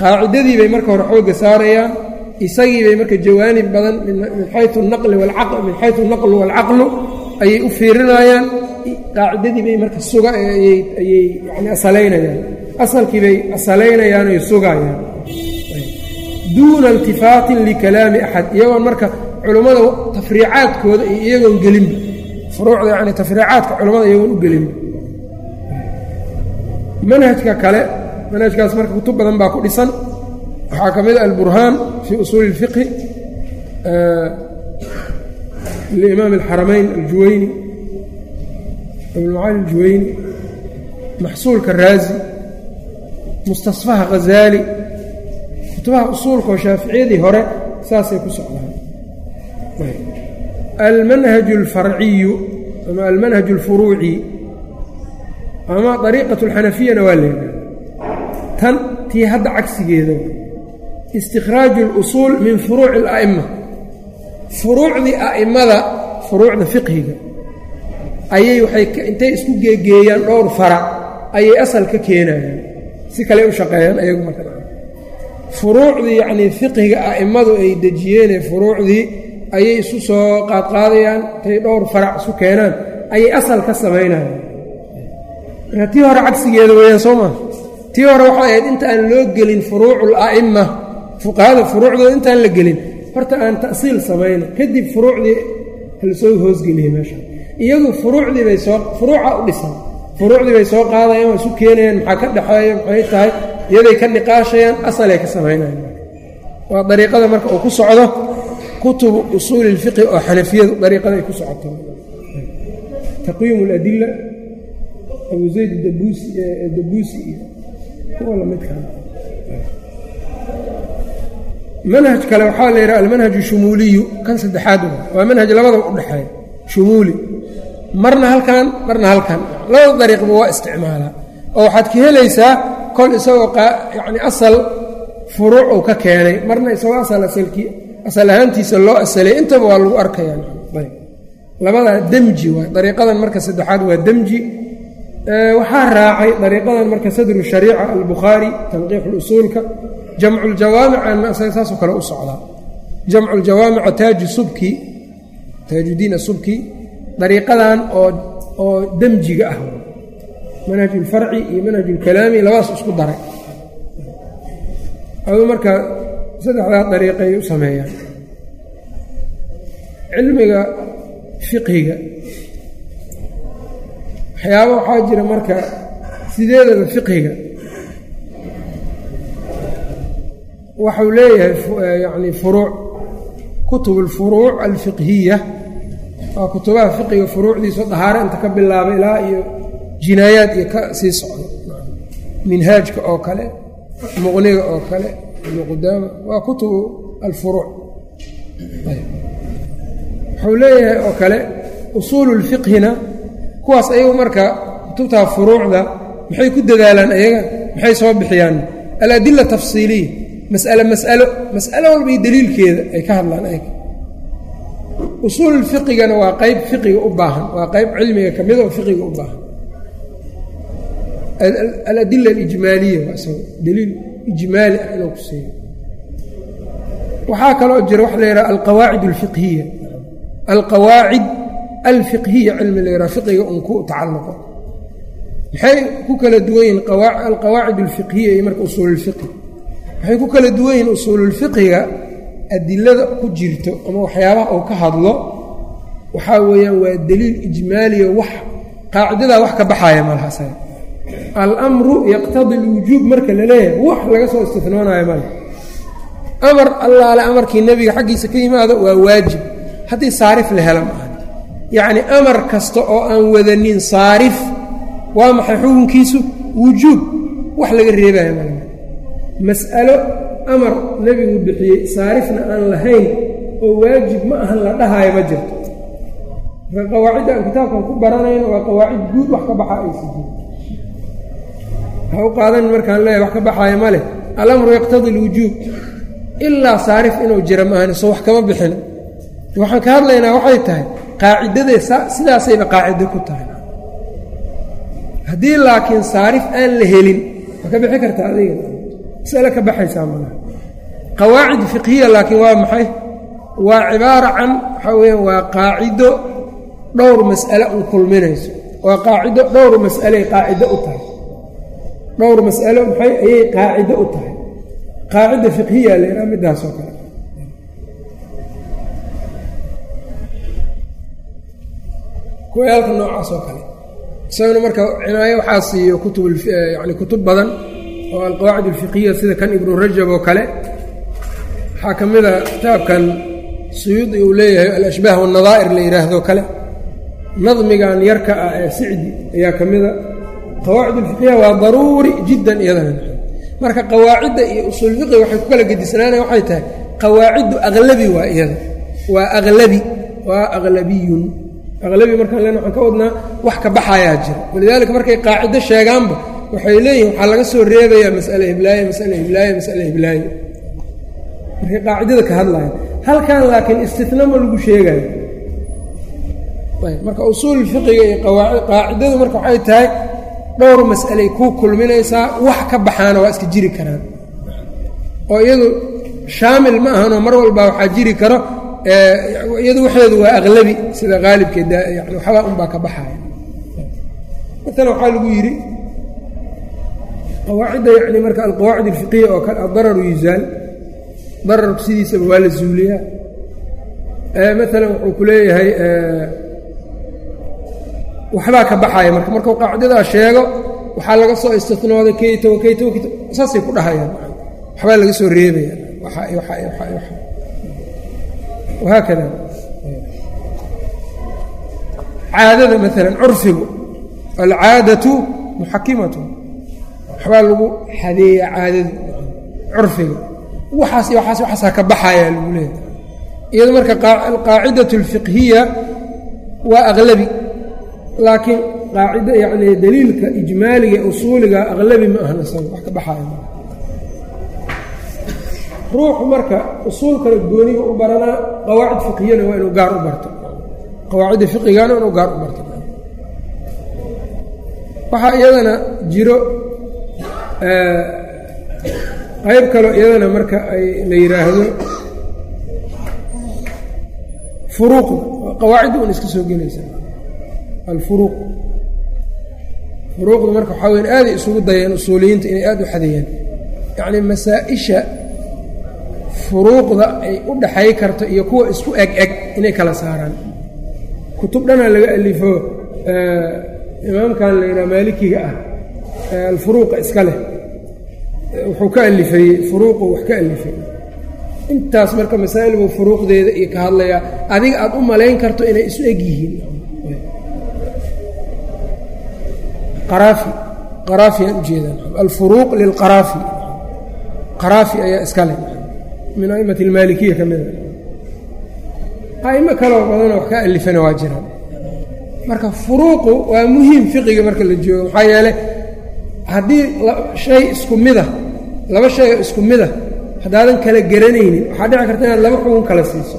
qaacidadii bay marka hore xoogga saarayaan isagii bay marka jawaanib badan min xayu naqli min xayu naqlu waalcaqlu ayay u fiirinayaan. Qaacidadii bay marka suga ayay yani asalaynayaan. Asalkii bay asalaynayaan oy sugayaan. Duuna iltifaatin likalaami axad iyagoon marka culummada tafriicaadkooda iyo iyagoon gelinba furuucda yani tafriicaadka culummada iyagoon u gelinba manhajka kale manhajkaas marka kutub badan baa ku dhisan. Waxaa ka mid a alburhaan fii usuuli اlfiqhi limaam alxaramayn aljuweyni abulmacali aljuweyni maxsuulka raazi mustasfaha khazaali kutubaha usuulka oo shaaficiyadii hore saasay ku socdaan almanhaj alfarciyu ama almanhaj alfuruuci ama ariiqat alxanafiyana waa leedahay tan tii hadda cagsigeeda istikhraaju اlusuul min furuuci اla'ima furuucdii a'immada furuucda fiqhiga ayay waxay intay isku geegeeyaan dhowr farac ayay asal ka keenayaan. Si kale u shaqeeyaan ayagu marka furuucdii yacnii fiqhiga a'immadu ay dejiyeenee furuucdii ayay isu soo qaadqaadayaan intay dhowr farac isu keenaan ayay asal ka samaynayaan tii hore cagsigeeda weeyaan soo maa tii hore waxay ahayd inta aan loo gelin furuucu fuqahada furuucdooda intaan la gelin horta aan ta'siil samayno kadib furuucdii la soo hoosgeliyey meesha iyagu furuucdii bay soo furuuca u dhisan. Furuucdii bay soo qaadayaan waa isu keenayaan maxaa ka dhexeeya maxay tahay? Iyaday ka niqaashayaan asalay ka samaynayaan waa dariiqada marka uu ku socdo kutubu usuuli ilfiqhi oo xanafiyadu dariiqada ay ku socoto. Taqyiimu aladila abu zayd dabuusi iyo kuwa lamidkaa manhaj kale waxaa la yidhaha almanhaj shumuuliyu kan saddexaad waa manhaj labadaba u dhexeeya shumuuli. Marna halkan marna halkan. Labada dariiqba waa isticmaalaa oo waxaad ka helaysaa kol isagoo yani asal furuuc uu ka keenay. Marna isagoo asal asalkii asal ahaantiisa loo asalay. Intaba waa lagu arkayaa. Labadaa demji waay dariiqadan marka saddexaad waa demji waxaa raacay dariiqadan marka sadru shariica albukhaari tanqiix usuulka jamcu ljawaamicanna isaga saasoo kale u socdaa. Jamcu ljawaamica taaju subki taajudiin asubki dariiqadan oo demjiga ah. Manhaj ulfarci iyo manhaj ulkalaami labadaas isku daray. Aduu marka saddexdaa dariiqay u sameeyaan. Cilmiga fiqhiga. Waxyaaba waxaa jira marka sideedaba fiqhiga waxau leeyahay yani furuuc. Kutub alfuruuc alfiqhiya waa kutubaha fiqiga furuucdiisa dahaare inta ka bilaaba ilaa iyo jinaayaad iyo ka sii socdo. Minhaajka oo kale muqniga oo kale ibnu qudaama. Waa kutubu alfuruuc. Wuxuu leeyahay oo kale usuulu lfiqhina kuwaas ayagu marka kutubtaa furuucda maxay ku dadaalaan ayaga? Maxay soo bixiyaan? Aladila tafsiiliya mas'alo mas'alo walba iyo daliilkeeda ay ka hadlaan ayaga usuululfiqigana waa qayb fiqiga u baahan waa qayb cilmiga ka mida oo fiqiga u baahan. Aladila alijmaaliya waa daliil ijmaali ah inuu ku waxaa kaloo jira waxa la yidhaha alqawaacid alfiqhiya alqawaacid alfiqhiya cilmi la yidhaha fiqiga un ku tacalluqo. Maxay ku kala duwan yihiin alqawaacid alfiqhiya iyo marka usuululfiqhi waxay ku kala duwan yihiin usuululfiqhiga adilada ku jirto ama waxyaabaha uu ka hadlo waxaa weeyaan waa daliil ijmaaliyo wax qaacidadaa wax ka baxaaya malhasa alamru yaqtadi alwujuub marka la leeyahay wax laga soo istifnoonayo male amar allaale amarkii nebiga xaggiisa ka yimaado waa waajib. Haddii saarif la helo maaha yacni amar kasta oo aan wadanin saarif waa maxay xukunkiisu? Wujuub. Wax laga reebayo male mas'alo amar nebigu bixiyey saarifna aan lahayn oo waajib ma ahan la dhahaayo ma jirto. Marka qawaacidda aan kitaabkan ku baranayno waa qawaacid guud wax ka baxa aysa jir ha u qaadan markaan leeyahay wax ka baxaayo ma leh. Alamru yaqtadi alwujuub. Ilaa saarif inuu jira maahan soo wax kama bixin. Waxaan ka hadlaynaa waxay tahay qaacidadee sidaasayba qaacido ku tahay. Haddii laakiin saarif aan la helin ma ka bixi kartaa adiga masale ka baxaysaa malaha qawaacid fiqhiya laakiin waa maxay? Waa cibaara can waxaa weeyaan waa qaacido dhowr mas'ale un kulminayso. Waa qaacido dhowr mas'aley qaacido u tahay. Dhowr mas'alo maxay? Ayay qaacido u tahay. Qaacida fiqhiya la yidhaha midaasoo kale. Kuwayaalka noocaas oo kale. Isaguna marka cinaayo waxaa siiyo kutub yani kutub badan oo alqawaacid alfiqhiya sida kan ibnu rajab oo kale waxaa ka mid a kitaabkan suyuudi uu leeyahay alashbaah wannadaa'ir la yidhaahdo kale nadmigan yarka ah ee sicdi ayaa ka mida qawaacid alfiqhiya waa daruuri jiddan iyadana. Marka qawaacidda iyo usuul fiqi waxay ku kala gedisnaanaya waxay tahay qawaaciddu aqlabi waa iyada. Waa aqlabi waa aqlabiyun. Aqlabi markaan len waxaan ka wadnaa wax ka baxayaa jira. Walidaalika markay qaacido sheegaanba waxay leeyihiin waxaa laga soo reebayaa mas'ale hiblaaye mas'ale hiblaaye mas'ale hiblaaye markay qaacidada ka hadlayan halkan laakiin istina ma lagu sheegayo marka usuul fiqiga iyo qaacidadu marka waxay tahay dhowr mas'alay kuu kulminaysaa wax ka baxaana waa iska jiri karaan. Oo iyadu shaamil ma ahanoo mar walba waxaa jiri karo iyadu waxeedu waa aqlabi sida qaalibkeed yani unbaa ka baxaya. Maalan waxaa lagu yidhi qawaacidda yani marka alqawaacid alfiqiya oo kale adararu yuzaal dararku sidiisaba waa la zuuliyaa maalan wuxuu ku leeyahay waxbaa ka baxaya marka markuu qaacidadaa sheego waxaa laga soo istinooday wakeyta wakeyta saasay ku dhahayaan. Waxbaa laga soo reebaya. Wahaakada caadada maalan curfigu. Alcaadatu muxakimatu waxbaa lagu xadeeya caadadu curfiga. Waxaas iyo waxaas waxaasaa ka baxaya lagu leeyahay. Iyado marka alqaacidatu alfiqhiya waa aqlabi laakiin qaacida yacni daliilka ijmaaliga usuuliga aqlabi ma ahan isaga wax ka baxaya ruuxu marka usuulkana gooniga u baranaa qawaacid fiqhiyana waa inuu gaar u barto. Qawaacidda fiqigana inuu gaar u barto. Waxaa iyadana jiro qayb kaloo iyadana marka ay la yidhaahdo furuuqda qawaacidda un iska soo gelaysa alfuruuq furuuqda marka waxaa weyan aaday isugu dayeen usuuliyiinta inay aada u xadeeyaan. Yacni masaa-isha furuuqda ay u dhaxay karto iyo kuwa isku eg eg inay kala saaraan. Kutub dhanaa laga alifo imaamkan la yidhaha maalikiga ah alfuruuqa iska leh. Wuxuu ka alifayey furuuqu wax ka alifay. Intaas marka masaa'il buu furuuqdeeda iyo ka hadlayaa adiga aada u malayn karto inay isu eg yihiin. Qaraafi qaraafiyaan ujeedaan alfuruuq lilqaraafi. Qaraafi ayaa iska leh. Min a'immati almaalikiya ka mida a'imo kaloo badanoo wax ka alifana waa jiraan. Marka furuuqu waa muhiim fiqiga marka la joogo maxaa yeeley haddii shay isku mida laba shay oo isku mida haddaadan kala garanaynin waxaa dhici karta inaad laba xugun kala siiso.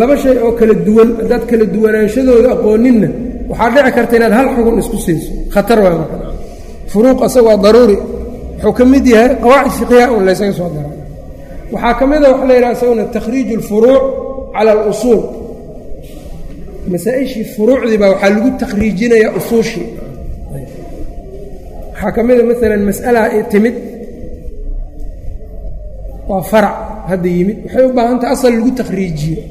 Laba shay oo kala duwan haddaad kala duwanaanshadooda aqooninna waxaa dhici karta inaad hal xugun isku siiso. Khatar waa marka. Furuuq asaga waa daruuri. Wuxuu ka mid yahay qawaacid fiqiha un laysaga soo dara waxaa ka mida waxa la yidhaha isaguna takhriiju alfuruuc cala alusuul. Masaa-ishii furuucdii baa waxaa lagu takhriijinayaa usuushii waxaa ka mida maalan mas'alaa timid waa farac hadda yimid. Waxay u baahan tahay asal lagu takhriijiyo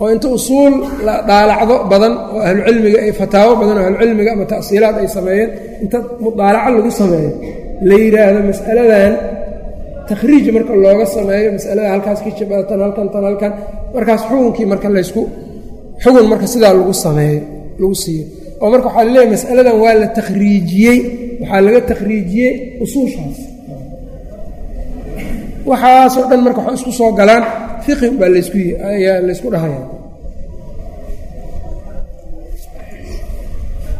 oo inta usuul la dhaalacdo badan oo ahlucilmiga ay fataawo badan oo ahlucilmiga ama ta'siilaad ay sameeyeen inta mudaalaco lagu sameeyo la yidhaahdo mas'aladan takhriij marka looga sameeyo masalada halkaas ka jabada tan halkan tan halkan markaas xukunkii marka laysku xugun marka sidaa lagu sameeyo lagu siiyo. Oo marka waxaa laleeyahy mas'aladan waa la takhriijiyey waxaa laga takhriijiyey usuushaas. Waxaasoo dhan marka waxay isku soo galaan fiqi baa laysku ayaa laysku dhahaya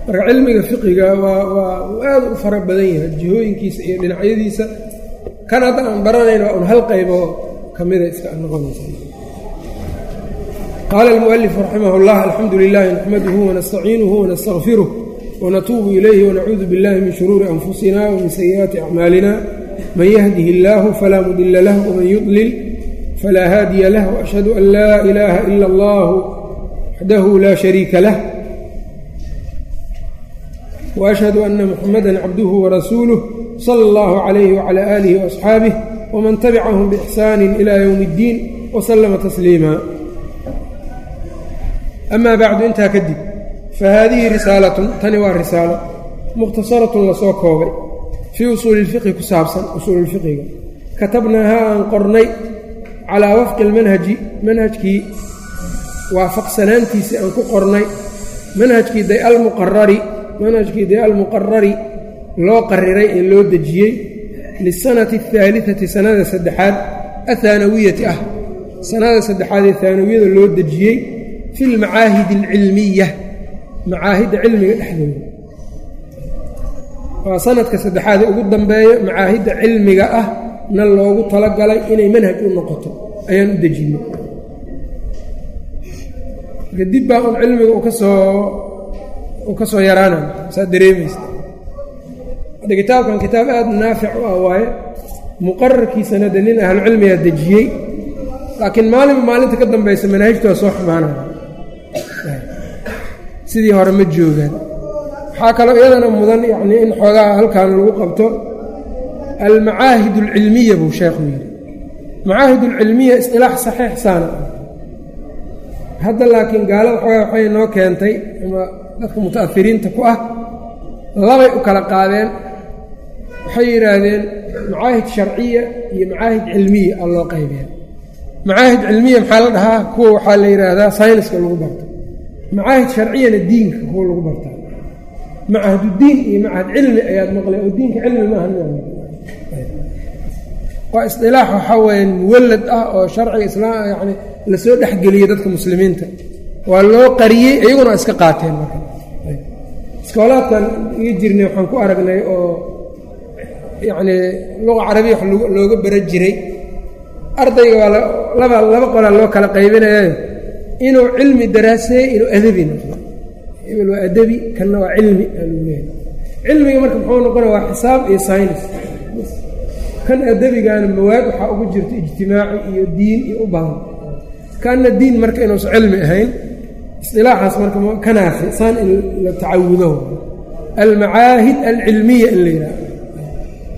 marka cilmiga fiqiga waa waa uu aad u fara badan yahay jihooyinkiisa iyo dhinacyadiisa. Kan hadda aan baranayn waa un hal qayboo ka mida iska noqonaysa. Qaala almualifu raximah اllah alxamdu lilahi naxmaduhu wanastaciinuhu wanastaqfiruh wanatuubu ilayhi wanacuudu biاllahi min shuruuri anfusina wamin sayi'aati acmaalina man yahdih illaahu falaa mudila lah waman yudlil falaa haadiya lah waashhadu an laa ilaaha ila allah waxdahu laa shariika lah waashhadu ana muxamada cabduhu warasuuluh sala allahu calayhi wacala aalihi waasxaabih wman tabicahum biixsaani ila ywmi اddiin wasalama tasliima amaa bacdu intaa kadib fa haadihi risaalatun tani waa risaalo mukhtasaratun la soo koobay fii usuuli ilfiqhi ku saabsan usuululfiqiga katabnaahaa aan qornay calaa wafqi almanhaji manhajkii waafaqsanaantiisii aan ku qornay manhajkii day almuqarari manhajkii day almuqarari loo qariray ee loo dejiyey lisanati alhaaliati sanada saddexaad athaanawiyati ah sanada saddexaad ee haanawiyada loo dejiyey fi almacaahidi alcilmiya macaahidda cilmiga dhexdooda waa sanadka saddexaad ee ugu dambeeyo macaahidda cilmiga ah na loogu talagalay inay manhaj u noqoto ayaan u marka dib baa un cilmiga ka soo uu ka soo yaraanay saa dareemaysa hadda kitaabkan kitaab aada naafic u ah waaye muqararkiisana de nin ahlucilmigaa dejiyey laakiin maalinba maalinta ka dambaysa manaahijtu waa soo xumaanaya sidii hore ma joogaan. Waxaa kaloo iyadana mudan yacnii in xoogaa halkan lagu qabto almacaahid alcilmiya buu sheekhu yidhi. Macaahid alcilmiya isqilaax saxiix saana. Hadda laakiin gaalada xoogaa waxay noo keentay ama dadka muta'ahiriinta ku ah labay u kala qaadeen. Waxay yidhaahdeen macaahid sharciya iyo macaahid cilmiya aa loo qaybeya macaahid cilmiya maxaa la dhahaa? Kuwa waxaa la yidhaahdaa sayniska lagu barto macaahid sharciyana diinka kuwa lagu bartaa macahadudiin iyo macahad cilmi ayaad maqlay oo diinka cilmi maaha waa isdilaax waxaa weya muwallad ah oo sharciga islaam yani la soo dhexgeliyey dadka muslimiinta. Waa loo qariyey iyaguna waa iska qaateen marka. Iskoolaadkan iga jirnay waxaan ku aragnay oo yacni luqa carabiya wax looga bara jiray. Ardayga waa laba laba qolaa loo kala qaybinayayo inuu cilmi daraaseeye inuu adabi noqdo. Hebel waa adabi kanna waa cilmi aaluleehay cilmiga marka muxuu noqona waa xisaab iyo saynis kan adabigaana mawaad waxaa ugu jirto ijtimaaci iyo diin iyo u badan kanna diin marka inuusan cilmi ahayn isdilaaxaas marka ka saan in la tacawudo. Almacaahid alcilmiya in la yidhahdo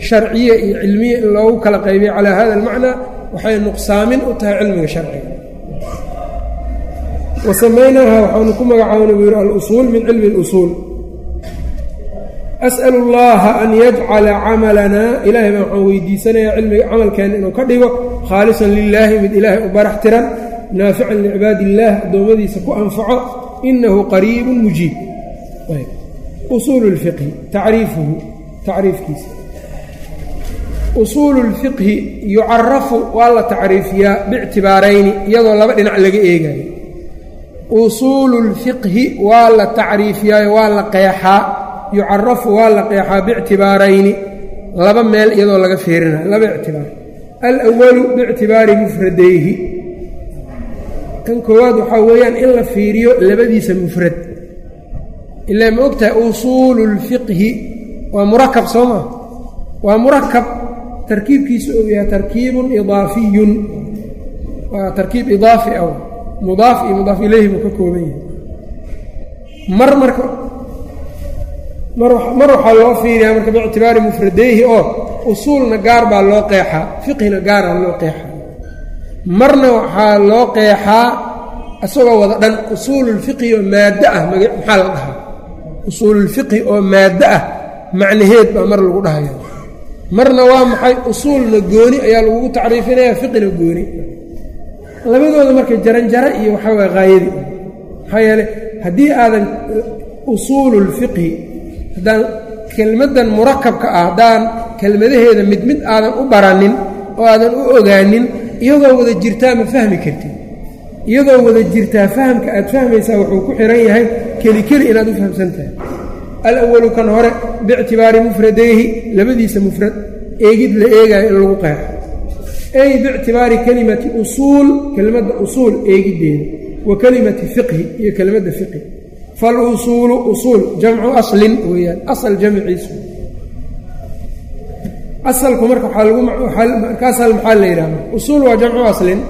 sharciya iyo cilmiya in loogu kala qaybiyo calaa hada almacnaa waxay nuqsaamin u tahay cilmiga sharciga wasamaynaha waxaanu ku magacaabnay buu yidhi alusuul min cilmi اlusuul as'al اllaha an yajcala camalanaa ilaahay baan waxaan weydiisanayaa cilmiga camalkeenna inuu ka dhigo khaalisan lilaahi mid ilaahay u barax tiran naafican licibaad illah addoommadiisa ku anfaco inahu qariibu mujiib usuulu lfiqhi tacriifuhu tacriifkiisa usuulu lfiqhi yucarafu waa la tacriifiyaa bictibaarayni iyadoo laba dhinac laga eegayo usuulu اlfiqhi waa la tacriifiyaayo waa la qeexaa yucarafu waa la qeexaa biictibaarayni laba meel iyadoo laga fiirinayo laba ictibaar. Alwalu biictibaari mufradayhi. Kan koowaad waxaa weeyaan in la fiiriyo labadiisa mufrad. Ilaa ma ogtahay usuulu اlfiqhi waa murakab soo maa waa murakab tarkiibkiisa uu yahay tarkiibun idaafiyun. Waa tarkiib idaafi ah mudaaf iyo mudaaf ileyhi buu ka kooban yahay. Mar marka mar waxaa loo fiiriyaa marka biictibaari mufradeyhi oo usuulna gaar baa loo qeexaa fiqhina gaaraa loo qeexaa marna waxaa loo qeexaa isagoo wada dhan usuululfiqhi oo maaddo ah maxaa la dhahaa? Usuululfiqhi oo maaddo ah macnaheed baa mar lagu dhahaya marna waa maxay? Usuulna gooni ayaa lagugu tacriifinaya fiqina gooni labadooda marka jaranjaro iyo waxaa waye haayadii maxaa yeeley haddii aadan usuululfiqhi haddaan kelmaddan murakabka ah haddaan kelmadaheeda mid mid aadan u baranin oo aadan u ogaanin iyadoo wada jirtaa ma fahmi kartid. Iyadoo wada jirtaa fahamka aad fahmaysaa wuxuu ku xihan yahay keli keli inaad u fahamsan tahay. Alawalu kan hore biictibaari mufradayhi labadiisa mufrad eegid la eegayo in lagu qeexo ay biictibaari kelimati usuul kelimadda usuul eegiddeeda wa kelimati fiqhi iyo kelimadda fiqhi falusuulu usuul jamcu aslin weeyaan asal jamciisu asalku marka waxaa lagu marka asal maxaa la yidhahda usuul waa jamcu aslin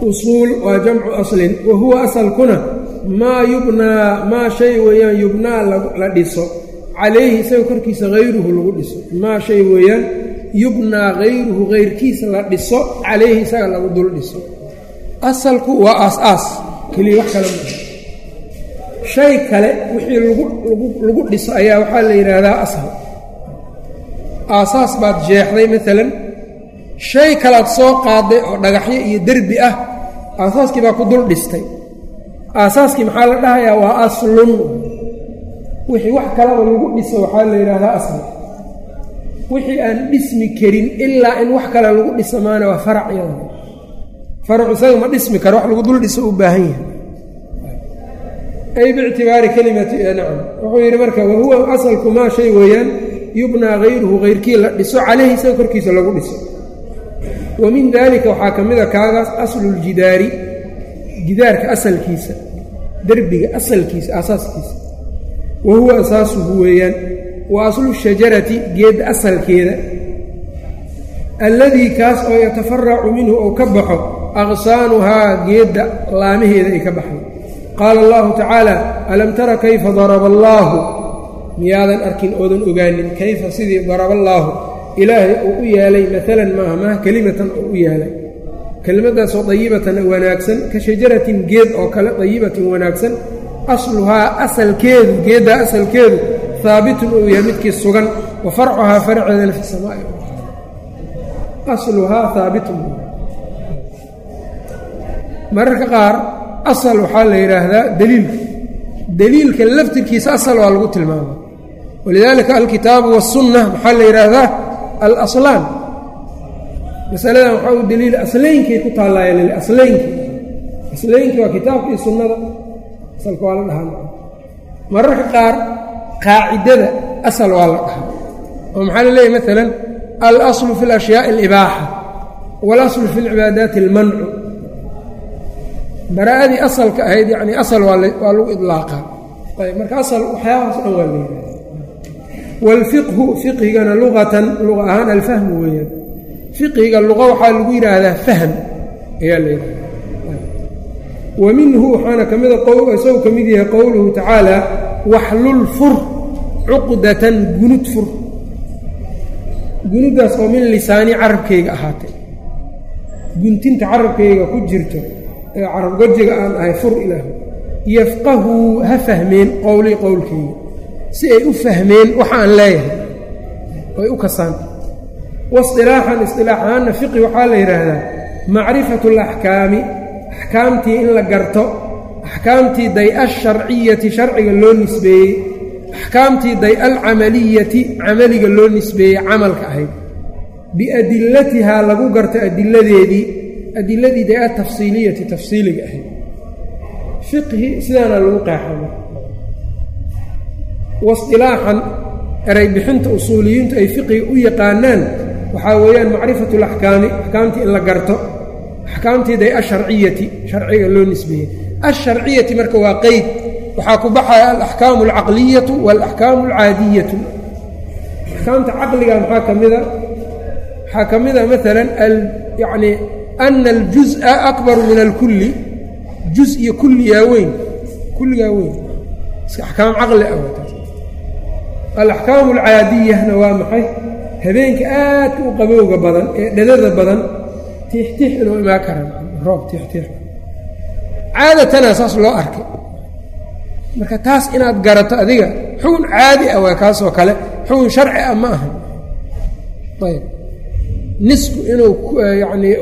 usuul waa jamcu aslin wa huwa asalkuna maa yubnaa maa shay weeyaan yubnaa la dhiso calayhi isaga korkiisa hayruhu lagu dhiso. Maa shay weeyaan yubnaa hayruhu hayrkiisa la dhiso calayhi isaga lagu dul dhiso. Asalku waa aas-aas keliya wax kale maa shay kale wixii lagu dhiso ayaa waxaa la yidhaahdaa asal. Aasaas baad jeexday maalan shay kalaad soo qaaday oo dhagaxyo iyo derbi ah aasaaskii baa ku dul dhistay. Aasaaskii maxaa la dhahayaa? Waa aslun wixii wax kalaba lagu dhiso waxaa la yidhaahdaa asal. Wixii aan dhismi karin ilaa in wax kale lagu dhiso maana waa farac yada faracu isaga ma dhismi karo wax lagu dul dhiso u baahan yahay. Ay biictibaari kelimati nacam. Wuxuu yidhi marka wahuwa asalku maa shay weeyaan yubnaa hayruhu hayrkii la dhiso caleyhi isaga korkiisa lagu dhiso. Wa min daalika waxaa ka mid a kaagaas asluljidaari gidaarka asalkiisa derbiga asalkiisa aasaaskiisa wa huwa asaasuhu weeyaan wa aslu shajarati geedda asalkeeda alladii kaas oo yatafaracu minhu ou ka baxo aqsaanuhaa geedda laamaheeda ay ka baxdo qaala allahu tacaala alam tara kayfa daraba allaahu miyaadan arkin oodan ogaanin kayfa sidii daraba allaahu ilaahay uu u yeelay maalan maaha maaha kelimatan oo u yeelay kelimadaasoo dayibatan wanaagsan ka shajaratin geed oo kale dayibatin wanaagsan asluhaa asalkeedu geeddaa asalkeedu haabitun uu yahay midkii sugan wa farcuhaa farceedana fi samaai. Asluhaa haabitun mararka qaar asal waxaa la yidhaahdaa deliilka deliilka laftirkiisa asal waa lagu tilmaama. Walidaalika alkitaabu wasunna maxaa la yidhaahdaa alaslaan. Masaladan waxaa u deliila asleynkay ku taallaayan asleynkii asleynkii waa kitaabka iyo sunnada asalka waa la dhahaa. Mararka qaar qaacidada asal waa la dhahaa. Oo maxaa la leeyahy maalan alaslu fi اlashyaai alibaaxa waalaslu fi اlcibaadaati almancu baraa'adii asalka ahayd yani asal waa lagu idlaaqaa. Ayb marka asal waxyaabahaas dhan waa leeyahay. Waalfiqhu fiqhigana luqatan luqa ahaan alfahmu weeyaan. Fiqhiga luqa waxaa lagu yidhaahdaa fahm ayaa la yidhahda wa minhu waxaana ka mida isagu ka mid yahay qowluhu tacaala waxlul fur cuqdatan gunud fur. Gunudaas oo min lisaani carabkayga ahaatay guntinta carabkayga ku jirto ee carabgojiga aan ahay fur ilaahu yafqahuu ha fahmeen qowlii qowlkayga. Si ay u fahmeen waxa aan leeyahay ay u kasaan. Wasilaaxan isilaax ahaanna fiqi waxaa la yidhaahdaa macrifatu alaxkaami axkaamtii in la garto axkaamtii day-a sharciyati sharciga loo nisbeeyey axkaamtii day-a alcamaliyati camaliga loo nisbeeyey camalka ahayd. Biadilatihaa lagu garto adiladeedii adiladii day-a tafsiiliga ahayd. Fiqhi sidaana lagu qeexama wasilaaxan eray bixinta usuuliyiintu ay fiqiga u yaqaanaan waxaa weeyaan macrifatu alaxkaami axkaamtii in la garto axkaamtii day asharciyati sharciga loo nisbeeyey. Asharciyati marka waa qeyd waxaa ku baxaya alaxkaamu alcaqliyatu waalaxkaamu alcaadiyatu axkaamta caqliga maxaa ka mida waxaa ka mida maalan yani ana aljuز'a akbaru min alkulli. Juz iyo kulligaa weyn. Kulligaa weyn. Iska caqli ah alaxkaamu alcaadiyahna waa maxay? Habeenka aadka u qabowga badan ee dhadada badan tiixtiix inuu imaan karan roob tiixtiix caadatanaa saas loo arkay marka taas inaad garato adiga xugun caadi ah waa kaasoo kale xugun sharci ah ma aha. Ayb nisku inuu yacnii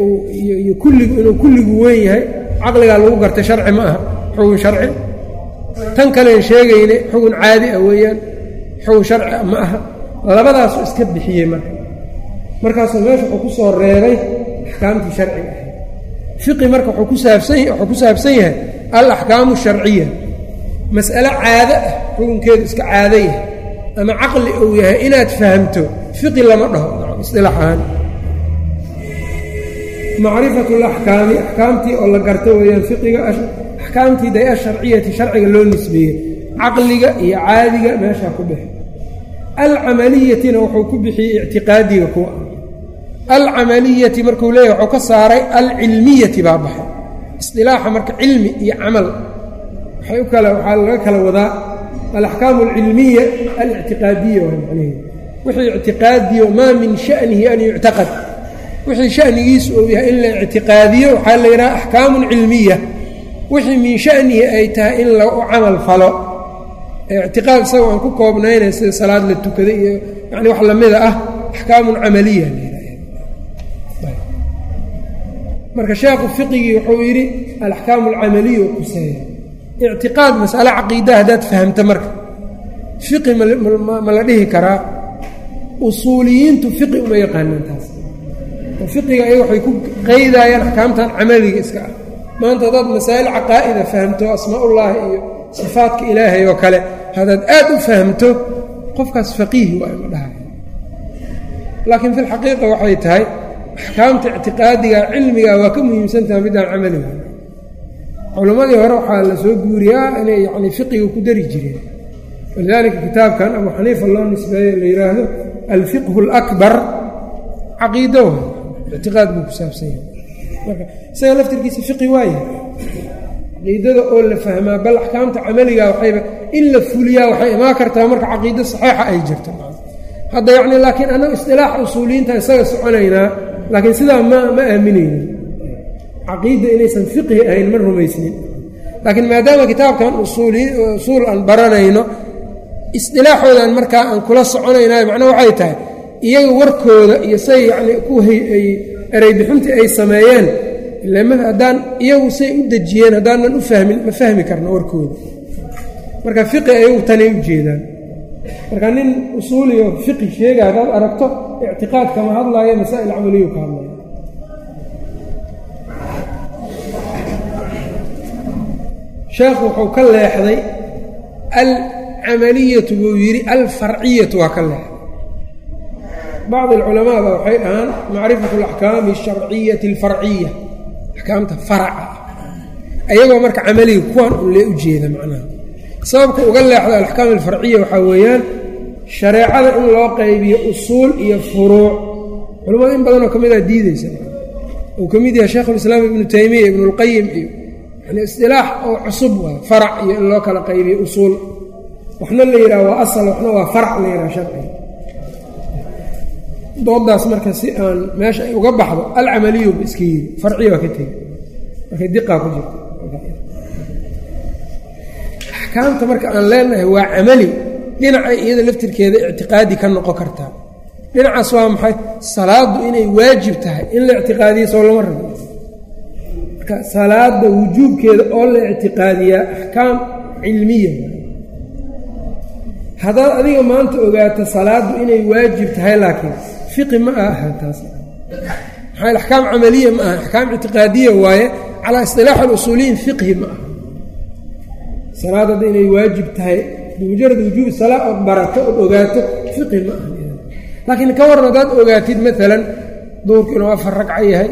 iyo kulligu inuu kulligu weyn yahay caqligaa lagu gartay sharci ma aha. Xugun sharci. Tan kalen sheegayne xugun caadi ah weeyaan xugun sharci ah ma aha. Labadaasu iska bixiyey marka. Markaasuu meesha wuxuu ku soo reebay axkaamtii sharciga ahayd. Fiqi marka wuxuu ku saabsan yahay alaxkaamu sharciya. Mas'ale caado ah xukunkeedu iska caado yahay ama caqli uu yahay inaad fahamto fiqi lama dhaho. Isdilaax ahaan. Macrifatu laxkaami axkaamtii oo la garto weeyaan fiqiga axkaamtii day asharciyati sharciga loo nisbeeyey caqliga iyo caadiga meeshaa ku bixi. Alcamaliyatina wuxuu ku bixiyey ictiqaadiga kuwa alcamaliyati markuu leeyahy wuxuu ka saaray alcilmiyati baa baxay. Isdilaaxa marka cilmi iyo camal. Waxaa laga kala wadaa alaxkaamu alcilmiya alictiqaadiya macnaheedu. Wixii ictiqaadiyo maa min shanihi an yuctaqad wixii shanigiisu uu yahay in la ictiqaadiyo waxaa la yidhaha axkaamun cilmiya. Wixii min shanihi ay tahay in lagu camal falo. Ictiqaad isagoo aan ku koobnaynay sida salaad la tukaday iyo yani wax lamida ah axkaamun camaliya marka sheekhu fiqigii wuxuu yidhi alaxkaamu alcamaliya oo kuseeya ictiqaad masale caqiida haddaad fahamta marka. Fiqi ma la dhihi karaa. Usuuliyiintu fiqi uma yaqaanaan taas. Fiqiga ayaga waxay ku qeydayaan axkaamtan camaliga iska ah. Maanta haddaad masaa'il caqaa'ida fahamto asmaaullaahi iyo sifaadka ilaahay oo kale haddaad aad u fahamto qofkaas faqiihi waa ima dhahay laakiin fi lxaqiiqa waxay tahay axkaamta ictiqaadiga cilmiga waa ka muhiimsantaha midaan camaliga culammadii hore waxaa la soo guuriyaa inay yani fiqiga ku dari jireen. Walidaalika kitaabkan abu xaniifa loo nisbeeyo la yidhaahdo alfiqhu alakbar caqiido ictiqaad buu ku saabsan yahay. Marka isaga laftirkiisa fiqi waaye. Caqiidada oo la fahmaa bal axkaamta camaliga waxayba in la fuliyaa waxay imaan kartaa marka caqiido saxiixa ay jirto. Hadda yacni laakiin annagu istilaaxa usuuliyiinta isaga soconaynaa laakiin sidaa ma ma aaminayno caqiida inaysan fiqhi ahayn ma rumaysnin. Laakiin maadaama kitaabkan usuul aan baranayno isdilaaxoodan markaa aan kula soconaynayo macnaa waxay tahay iyaga warkooda iyo say yacni ku ay ereybixintii ay sameeyeen haddaan iyagu say u dejiyeen haddaanan u fahmin ma fahmi karno warkooda. Marka fiqi ayagu tanay u jeedaan. Marka nin usuuliyo fiqi sheega haddaad aragto ictiqaad kama hadlaayo masaa'il camaliyu ka hadlaya sheekhu wuxuu ka leexday alcamaliyatu buu yidhi alfarciyatu waa ka leexday bacdi alculamaa ba waxay dhahaan macrifatu alaxkaami alsharciyati alfarciya axkaamta faraca ah ayagoo marka camaliga kuwan un lee u jeeda macnaha sababka uga leexda alaxkaam alfarciya waxaa weeyaan shareecada in loo qaybiyo usuul iyo furuuc. Culimmada in badanoo ka mid a diideysa uu ka mid yahay sheikhulislaam ibnu taymiya ibnulqayim iyo yani istilaax oo cusub waa farac iyo in loo kala qaybiyo usuul. Waxna la yidhaha waa asal waxna waa farac la yidhaha sharciga. Doodaas marka si aan meesha ay uga baxdo alcamaliyuba iska yiri farciya waa ka tegi markay diqaa ku jirta axkaamta marka aan leenahay waa camali dhinacay iyada laftirkeeda ictiqaadi ka noqon kartaa dhinacaas waa maxay? Salaaddu inay waajib tahay in la ictiqaadiyo soo lama rabo marka salaada wujuubkeeda oo la ictiqaadiyaa axkaam cilmiya. Haddaad adiga maanta ogaato salaaddu inay waajib tahay laakiin fiqi ma aha taas maxaa axkaam camaliya ma aha axkaam ictiqaadiya waaye calaa istilaax alusuuliyiin fiqhi ma aha. Salaad hadda inay waajib tahay bimujarad wujuubi salaa ood barato ood ogaato fiqhi ma laakiin ka waran haddaad ogaatid maalan duurku inuu afar ragca yahay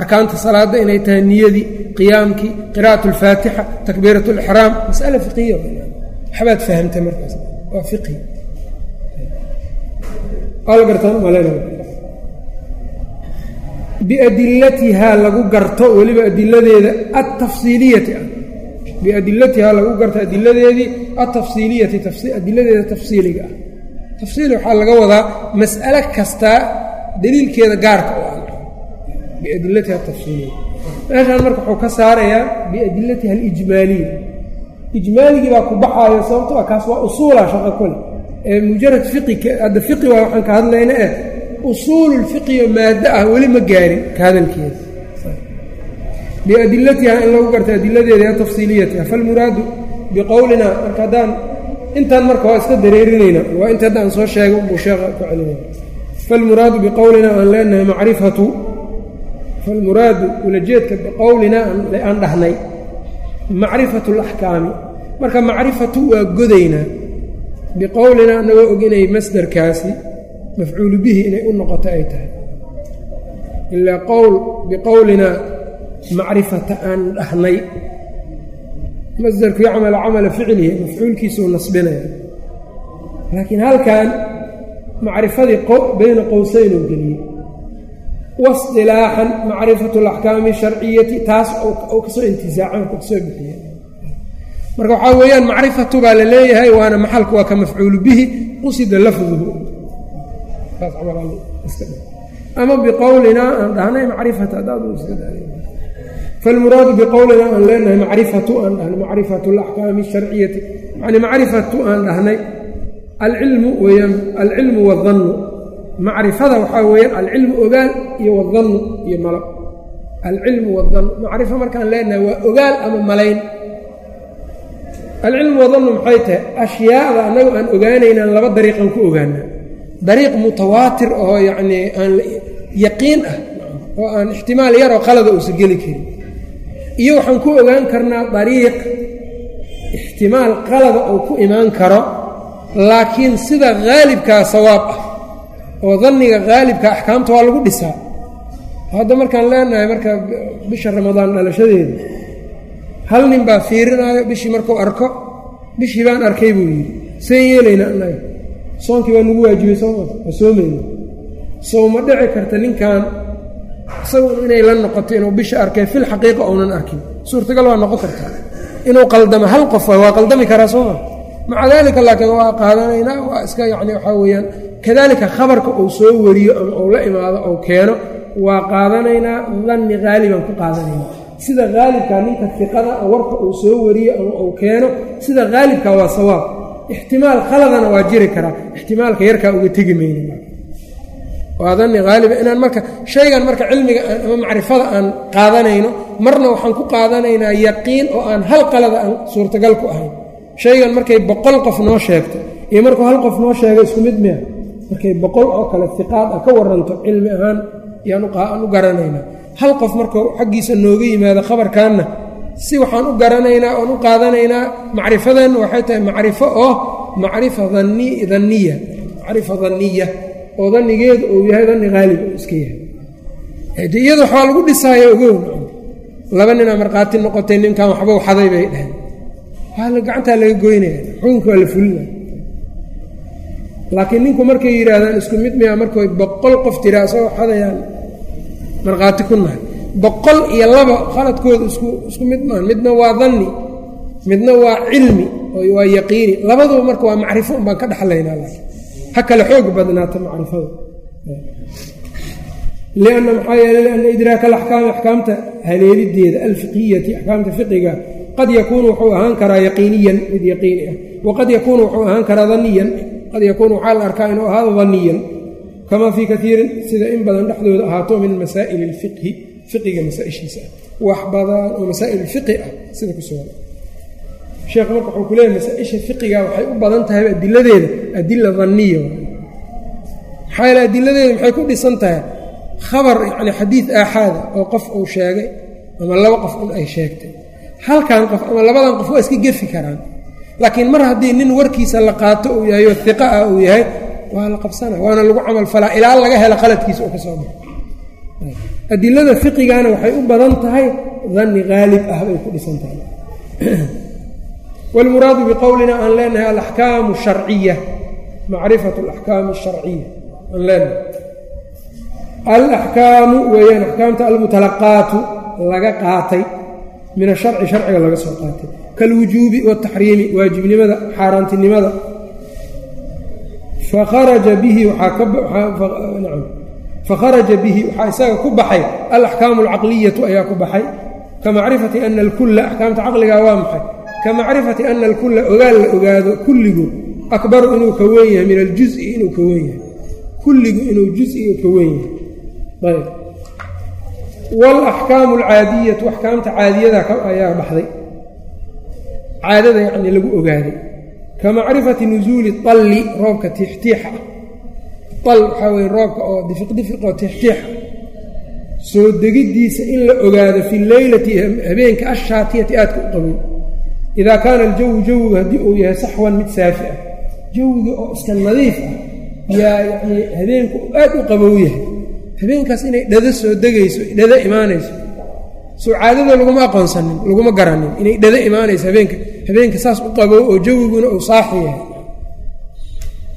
arkaanta salaadda inay tahay niyadii qiyaamkii qira'at alfaatixa takbiirat alixraam mas'ala fiqiya waxbaad fahamtay markaas. Waa fiqhi waa gartaan malena biadilatihaa lagu garto weliba adiladeeda altafsiiliyati ah biadilatihaa lagu garto adiladeedii altafsiiliyati adiladeeda tafsiiliga ah. Tafsiili waxaa laga wadaa mas'alo kastaa daliilkeeda gaarka u ah. Biadilatiha atafsiiliya meeshaan marka wuxuu ka saarayaa biadilatiha alijmaaliya. Ijmaaligii baa ku baxaayo sababto a kaas waa usuula shaqo kule ee mujarad fiqi hadda fiqi waa waxaan ka hadlayna eh usuululfiqiyo maaddo ah weli ma gaarin ka hadalkeeda biadilatiha in lagu garta adiladeeda tafsiiliyatiha falmuraadu biqowlina marka haddaan intaan marka waa iska dareerinayna waa inta haddaan soo sheega buu sheekha ku celinaya falmuraadu biqowlina aan leenahay macrifatu falmuraadu ulajeedka biqowlina aan dhahnay macrifatu alaxkaami marka macrifatu waa godaynaa biqowlina anagoo og inay masdarkaasi mafcuulu bihi inay u noqoto ay tahay ilaa qowl biqowlina macrifata aan dhahnay. Masdarku yacmala camala ficlihi mafcuulkiisuu nasbinaya laakiin halkan macrifadii bayna qowseyn uu geliyey. Wasilaaxan macrifatu alaxkaami sharciyati taas oo ka soo intisaacan ka soo bixiye marka waxaa weeyaan macrifatu baa la leeyahay waana maxalku waa ka mafcuulu bihi qusida lafduhu. Ama biqowlinaa aan dhahnay macrifata falmuraadu biqowlinaa aan leenahay macrifatu aan dhahnay macrifatu alaxkaami asharciyati yani macrifatu aan dhahnay alcilmu weyaan alcilmu wadannu macrifada waxaa weeyaan alcilmu ogaal iyo wadannu iyo malo alcilmu wadannu macrifo markaan leenahay waa ogaal ama malayn alcilmu wadannu maxay tahay ashyaada annagu aan ogaanaynaan laba dariiqan ku ogaana dariiq mutawaatir oo yacnii aan yaqiin ah oo aan ixtimaal yaroo qalada uusa geli karin iyo waxaan ku ogaan karnaa dariiq ixtimaal qalada uu ku imaan karo laakiin sida haalibkaa sawaab ah oo danniga haalibka axkaamta waa lagu dhisaa. Hadda markaan leenahay marka bisha ramadaan dhalashadeeda hal nin baa fiirinaayo bishii markuu arko bishii baan arkay buu yidhi seen yeelaynaa annaga soonkii baa nagu waajibay sooma waa soomayna sowma dhici karta ninkan isagu inay la noqoto inuu bisha arkay fil xaqiiqa ounan arkin. Suurtagal waa noqon kartaa. Inuu qaldamo hal qof waa qaldami karaa sooma maca daalika laakiin waa qaadanaynaa waa iska yacni waxaa weeyaan kadalika khabarka uu soo wariyo ama uu la imaado ou keeno waa qaadanaynaa danni haalibaan ku qaadanaynaa sida haalibka ninka fiqada warka uu soo wariyo ama uu keeno sida haalibka waa sawaab. Ixtimaal khaladana waa jiri karaa. Ixtimaalka yarkaa uga tegi mayna waa danni haaliba inaan marka shaygan marka cilmiga aan ama macrifada aan qaadanayno marna waxaan ku qaadanaynaa yaqiin oo aan hal qalada aan suurtagal ku ahayn. Shaygan markay boqol qof noo sheegto iyo markuu hal qof noo sheego isku mid miya markay boqol oo kale fiqaad ah ka waranto cilmi ahaan yaan u garanaynaa. Hal qof markuu xaggiisa nooga yimaado khabarkaanna si waxaan u garanaynaa oon u qaadanaynaa macrifadeenna waxay tahay macrifo oo macrifa danniya oo dannigeedu uu yahay danni haalib uu iska yahay. De iyada waxbaa lagu dhisaayo ogow laba ninaa markhaati noqotay ninkan waxbau xaday bay dhaheen. Waa gacantaa laga goynaya xukunka waa la fulinaya laakiin ninku markay yidhaahdaan isku mid miya markay boqol qof tiraa asagoo xadayaan markhaati ku nahay. Boqol iyo laba khaladkooda isku isku mid maan midna waa danni midna waa cilmi waa yaqiini. Labaduba marka waa macrifo un baan ka dhexlaynaa ha kale xoog badnaata macrifada. Lianna maxaa yeele lianna idraaka alaxkaami axkaamta haleelideeda alfiqiyati axkaamta fiqiga qad yakuunu wuxuu ahaan karaa yaqiiniyan mid yaqiini ah. Waqad yakuunu wuxuu ahaan karaa daniyan qad yakuunu waxaa la arkaa inuu ahaado daniyan kamaa fii kaiirin sida in badan dhexdooda ahaato min masaa'ili ilfiqhi fiqiga masaaishiisa. Ah wax badan oo masaa'il fiqi ah sida ku soo sheekh marka wuxuu ku masaa-isha fiqiga waxay u badan tahay adiladeeda? Adila daniya maxaa yeele adiladeeda maxay ku dhisan tahay? Khabar yacni xadiid aaxaada oo qof uu sheegay ama laba qof un ay sheegtay. Halkan qof ama labadan qof waa iska gefi karaan. Laakiin mar haddii nin warkiisa la qaato uu yahay oo iqa ah uu yahay waa la qabsana waana lagu camal falaa ilaa laga helo qaladkiisa oo ka soo baxo. Adilada fiqigana waxay u badan tahay danni haalib ah bay ku dhisan tahay *clears throat* wاlmuraadu biqowlina aan leenahay alaxkaamu sharciya macrifatu alaxkaami asharciya aan leenahay alaxkaamu weeyaan axkaamta almutalaqaatu laga qaatay min asharci sharciga laga soo qaatay kalwujuubi wataxriimi waajibnimada xaaraantinimada fakharaja bihi fakharaja bihi waxaa isaga ku baxay alaxkaamu alcaqliyatu ayaa ku baxay ka macrifati ana alkulla axkaamta caqligaa waa maxay ka macrifati ana alkulla ogaal la ogaado kulligu akbaru inuu ka weyn yahay min aljuzi inuu ka weyn yahay kulligu inuu juziga ka weyn yahay ayb walaxkaamu alcaadiyatu axkaamta caadiyada ayaa baxday caadada yacni lagu ogaaday ka macrifati nusuuli alli roobka tiixtiixa ah al waxaa weye roobka oo difiqdifiq oo tiixtiixa soo degiddiisa in la ogaado fi leylati habeenka ashaatiyati aadka u qabow idaa kaana aljawu jawigu haddii uu yahay saxwan mid saafi ah jawiga oo iska nadiif ah yaa yacnii habeenku aad u qabow yahay habeenkaas inay dhado soo degayso dhado imaanayso soo laguma aqoonsanin laguma garanin inay dhado imaanayso habeenka habeenka saas u qabo oo jawiguna uu saaxi yahay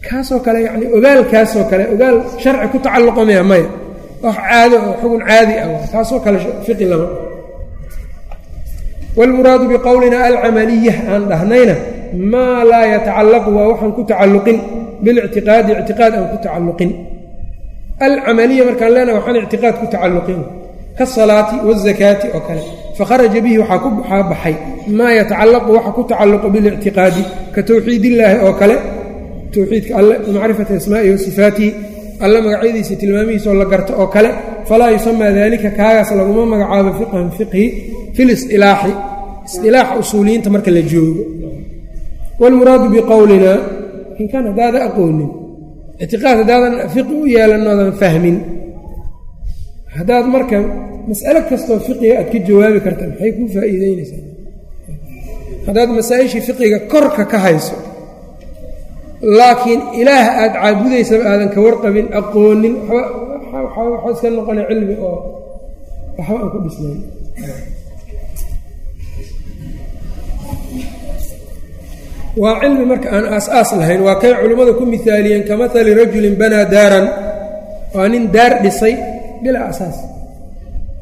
kaasoo kale yacni ogaalkaasoo kale ogaal sharci ku tacalluqa maya maya wax caado oo xugun caadi ah kaasoo kale fiqi lama wاlmuraadu biqowlina alcamaliya aan dhahnayna maa laa yatacallaqu waa waxaan ku tacalluqin bilictiqaadi ictiqaad aan ku tacalluqin alcamaliya markaan leenaha waxaan ictiqaad ku tacalluqin kaasalaati waazakaati oo kale fakharaja bihi waxaa ku waxaa baxay maa yatacallaqu waxa ku tacalluqa bilictiqaadi ka towxiid oo kale towxiidka alle macrifati asmaa'ihi wa sifaatihi alle magacyadiisa tilmaamihiisaoo la garto oo kale falaa yusamaa dalika kaagaas laguma magacaabo fiqhan fiqhi fi listilaaxi istilaaxa usuuliyiinta marka la joogo. Wاlmuraadu biqowlina inkan haddaada aqoonin ictiqaad haddaadan fiqi u yeelanoodan fahmin. Haddaad marka mas'alo kastoo fiqiga aad ka jawaabi karta maxay kuu faa'iideynaysaa haddaad masaa-ishii fiqiga korka ka hayso laakiin ilaah aada caabudaysaba aadan ka warqabin aqoonin waxaa iska noqona cilmi oo waxba aan ku dhisnayn waa cilmi marka aan aas-aas lahayn waa kay culimmada ku mihaaliyeen ka mahali rajulin banaa daaran waa nin daar dhisay bilaa asaas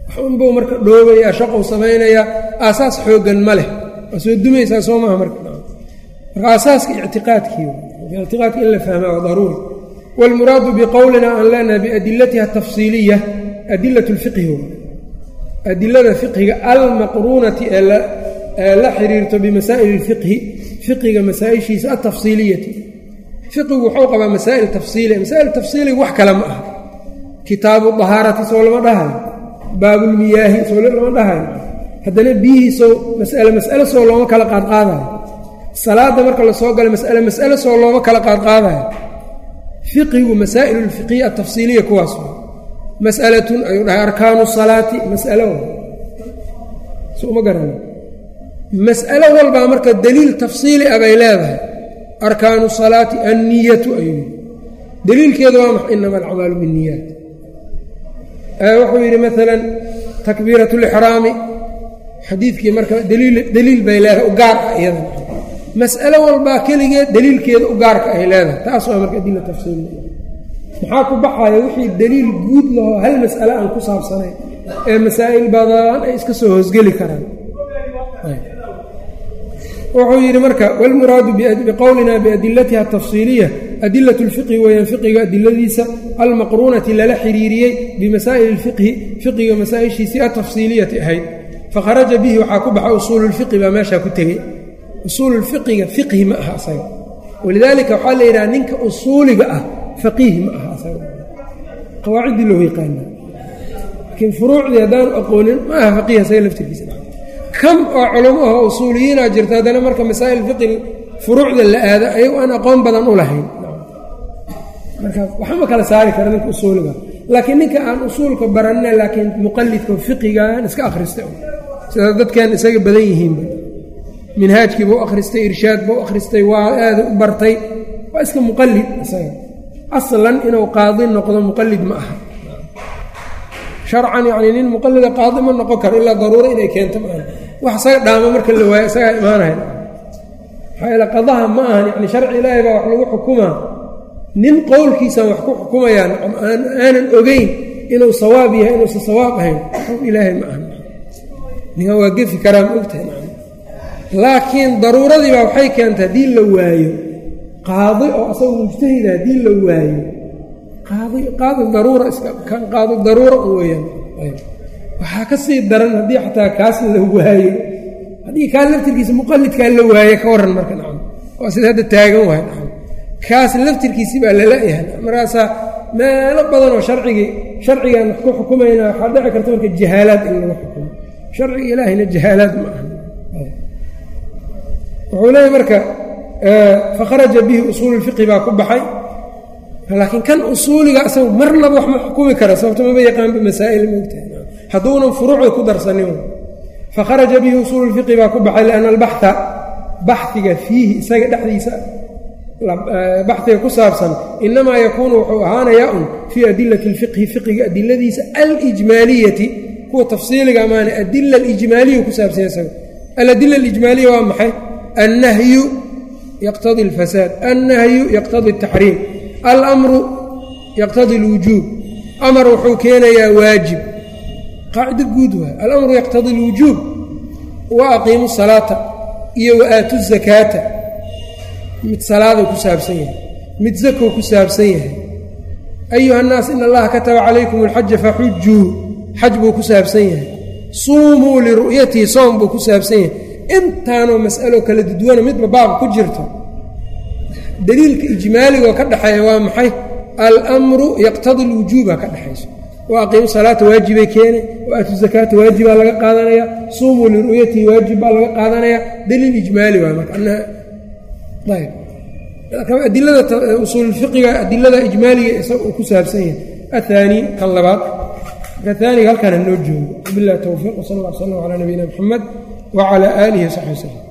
wax unbuu marka dhoobaya shaqou samaynayaa aasaas xooggan ma leh waa soo dumaysaa soo maaha marka marka aasaaska ictiqaadkii ictiqaadka in la fahmaa waa daruuri wاlmuraadu biqowlina aan leenahay biadilatiha atafsiiliya adilat اlfiqhi adilada fiqhiga almaqruunati ee la xiriirto bimasaa'il اlfiqhi fiqiga masaa-ishiisa altafsiiliyati fiqigu wuxuu qabaa masaa'il tafsiiliya masaa'il tafsiiliga wax kale ma aha. Kitaabu dahaarati soo lama dhahayo baabulmiyaahi soo lama dhahayo haddana biyihiisoo mas'ale mas'ale soo looma kala qaadqaadayo salaadda marka la soo galo mas'ale mas'ale soo looma kala qaadqaadayo fiqigu masaa'il alfiqiya altafsiiliya kuwaas mas'alatun ayuu dhahay arkaanu salaati mas'alo so uma garana mas'alo walbaa marka deliil tafsiili ah bay leedahay. Arkaanu salaati anniyatu ayuu yidhi. Deliilkeedu waa max inama alcamaalu binniyaat. Wuxuu yidhi maalan takbiirat lixraami xadiidkii marka deliil bay leedahay u gaar ah iyada. Mas'alo walbaa keligeed deliilkeeda u gaarka ay leedahay. Taas waa marka adila tafsiili. Maxaa ku baxaya wixii deliil guud lahoo hal mas'ale aan ku saabsanayn ee masaa'il badan ay iska soo hoosgeli karaan wuxuu yidhi marka wاlmuraadu biqowlina biadilatiha atafsiiliya adilaة اlfiqhi weeyaan fiqiga adiladiisa almaqruunati lala xiriiriyey bimasaa'il اlfiqhi fiqiga masaa-ishiisii atafsiiliyati ahayd fakharaja bihi waxaa ku baxa usuulu اlfiqhi baa meeshaa ku tegey usuulu lfiqiga fiqhi ma aha asaga walidaalika waxaa la yidhaha ninka usuuliga ah faqiih ma aha asaga qawaaciddii loo yaqaana laakiin furuucdii haddaanu aqoonin ma aha faqiih asaga laftirkiisa kam oo culamo aho usuuliyiinaa jirta haddana marka masaa'il fiqi furuucda la aado ayagu aan aqoon badan u lahayn. Marka waxama kala saari kara ninka usuuliga. Laakiin ninka aan usuulka baranina laakiin muqalidka fiqigan iska akhristay sida dadkan isaga badan yihiinba. Minhaajkii buu akhristay irshaad buu akhristay waa aada u bartay. Waa iska muqalid isaga. Aslan inuu qaadi noqdo muqalid ma aha. Sharcan yacni nin muqalida qaadi ma noqon karo ilaa daruuro inay keento maaha wax isaga dhaamo marka la waayo isagaa imaanaya maxaa yaele qadaha ma ahan yani sharci ilaahay baa wax lagu xukumaa nin qowlkiisaan wax ku xukumayaan aanan ogeyn inuu sawaab yahay inuusan sawaab ahayn xog ilaahay ma aha ninkan waa gefi karaa ma ogtahay laakiin daruuradiibaa waxay keentay haddii la waayo qaadi oo asaga mujtahida haddii la waayo qaadi qaadi daruura iska kan qaadi daruura u weyaan waxaa ka sii daran haddii xataa kaas la waayo. Haddii kaa laftirkiisa muqalidkaa la waaye ka warran marka nacam. Waa sida hadda taagan waay nacam. Kaas laftirkiisii baa lala-yahay markaasaa meelo badan oo sharcigii sharcigaan ku xukumayna waxaa dhici karta marka jahaalaad in lagu xukumo. Sharciga ilaahayna jahaalaad ma aha. Wuxuu leeyahy marka fakharaja bihi usuulu lfiqhi baa ku baxay. Laakiin kan usuuliga marnaba wax ma xukumi kara sababto maba yaqaanba masaa'il moogtahay hadduunan furuucda ku darsanin fakharaja bihi usuulu lfiqi baa ku baxay lianna albaxa baxiga fiihi isaga dhexdiisa eh, baxiga ku saabsan inamaa yakuunu wuxuu ahaanayaa un fii adilati lfiqhi fiqiga adiladiisa alijmaaliyati kuwa tafsiiliga amaana adila alijmaaliya ku saabsanya isaga. Aladila alijmaaliya waa maxay? Annahyu yaqtadii alfasaad annahyu yaqtadii ataxriim alamru yaqtadii alwujuub. Amar wuxuu keenayaa waajib qaacido guud waay alamru yaqtadi اlwujuub wa aqiimu salaata iyo wa aatu zakaata mid salaaday ku saabsan yahay mid zakow ku saabsan yahay ayuha nnaas in allaha kataba calaykum alxaja faxujuu xaj buu ku saabsan yahay suumuu liru'yatihi soom buu ku saabsan yahay intaanoo mas'alo kala duduwana midba baaba ku jirto daliilka ijmaaligoo ka dhexeeya waa maxay almru yaqtadi lwujuuba ka dhexayso wa aqiimu salaata waajibay keene wa aatu zakaata waajibaa laga qaadanaya. Suumuu liru'yatihi waajib baa laga qaadanaya. Daliil ijmaali waa marka adilada usuulfiqiga adilada ijmaaliga isaga ku saabsan yahay. Ahaani kan labaad. Marka aaniga halkaan hanoo joogo. Wabilahi towfiiq wsal alla slam calaa nabiyina mxamed wacalaa aalihi wsaxbi wslm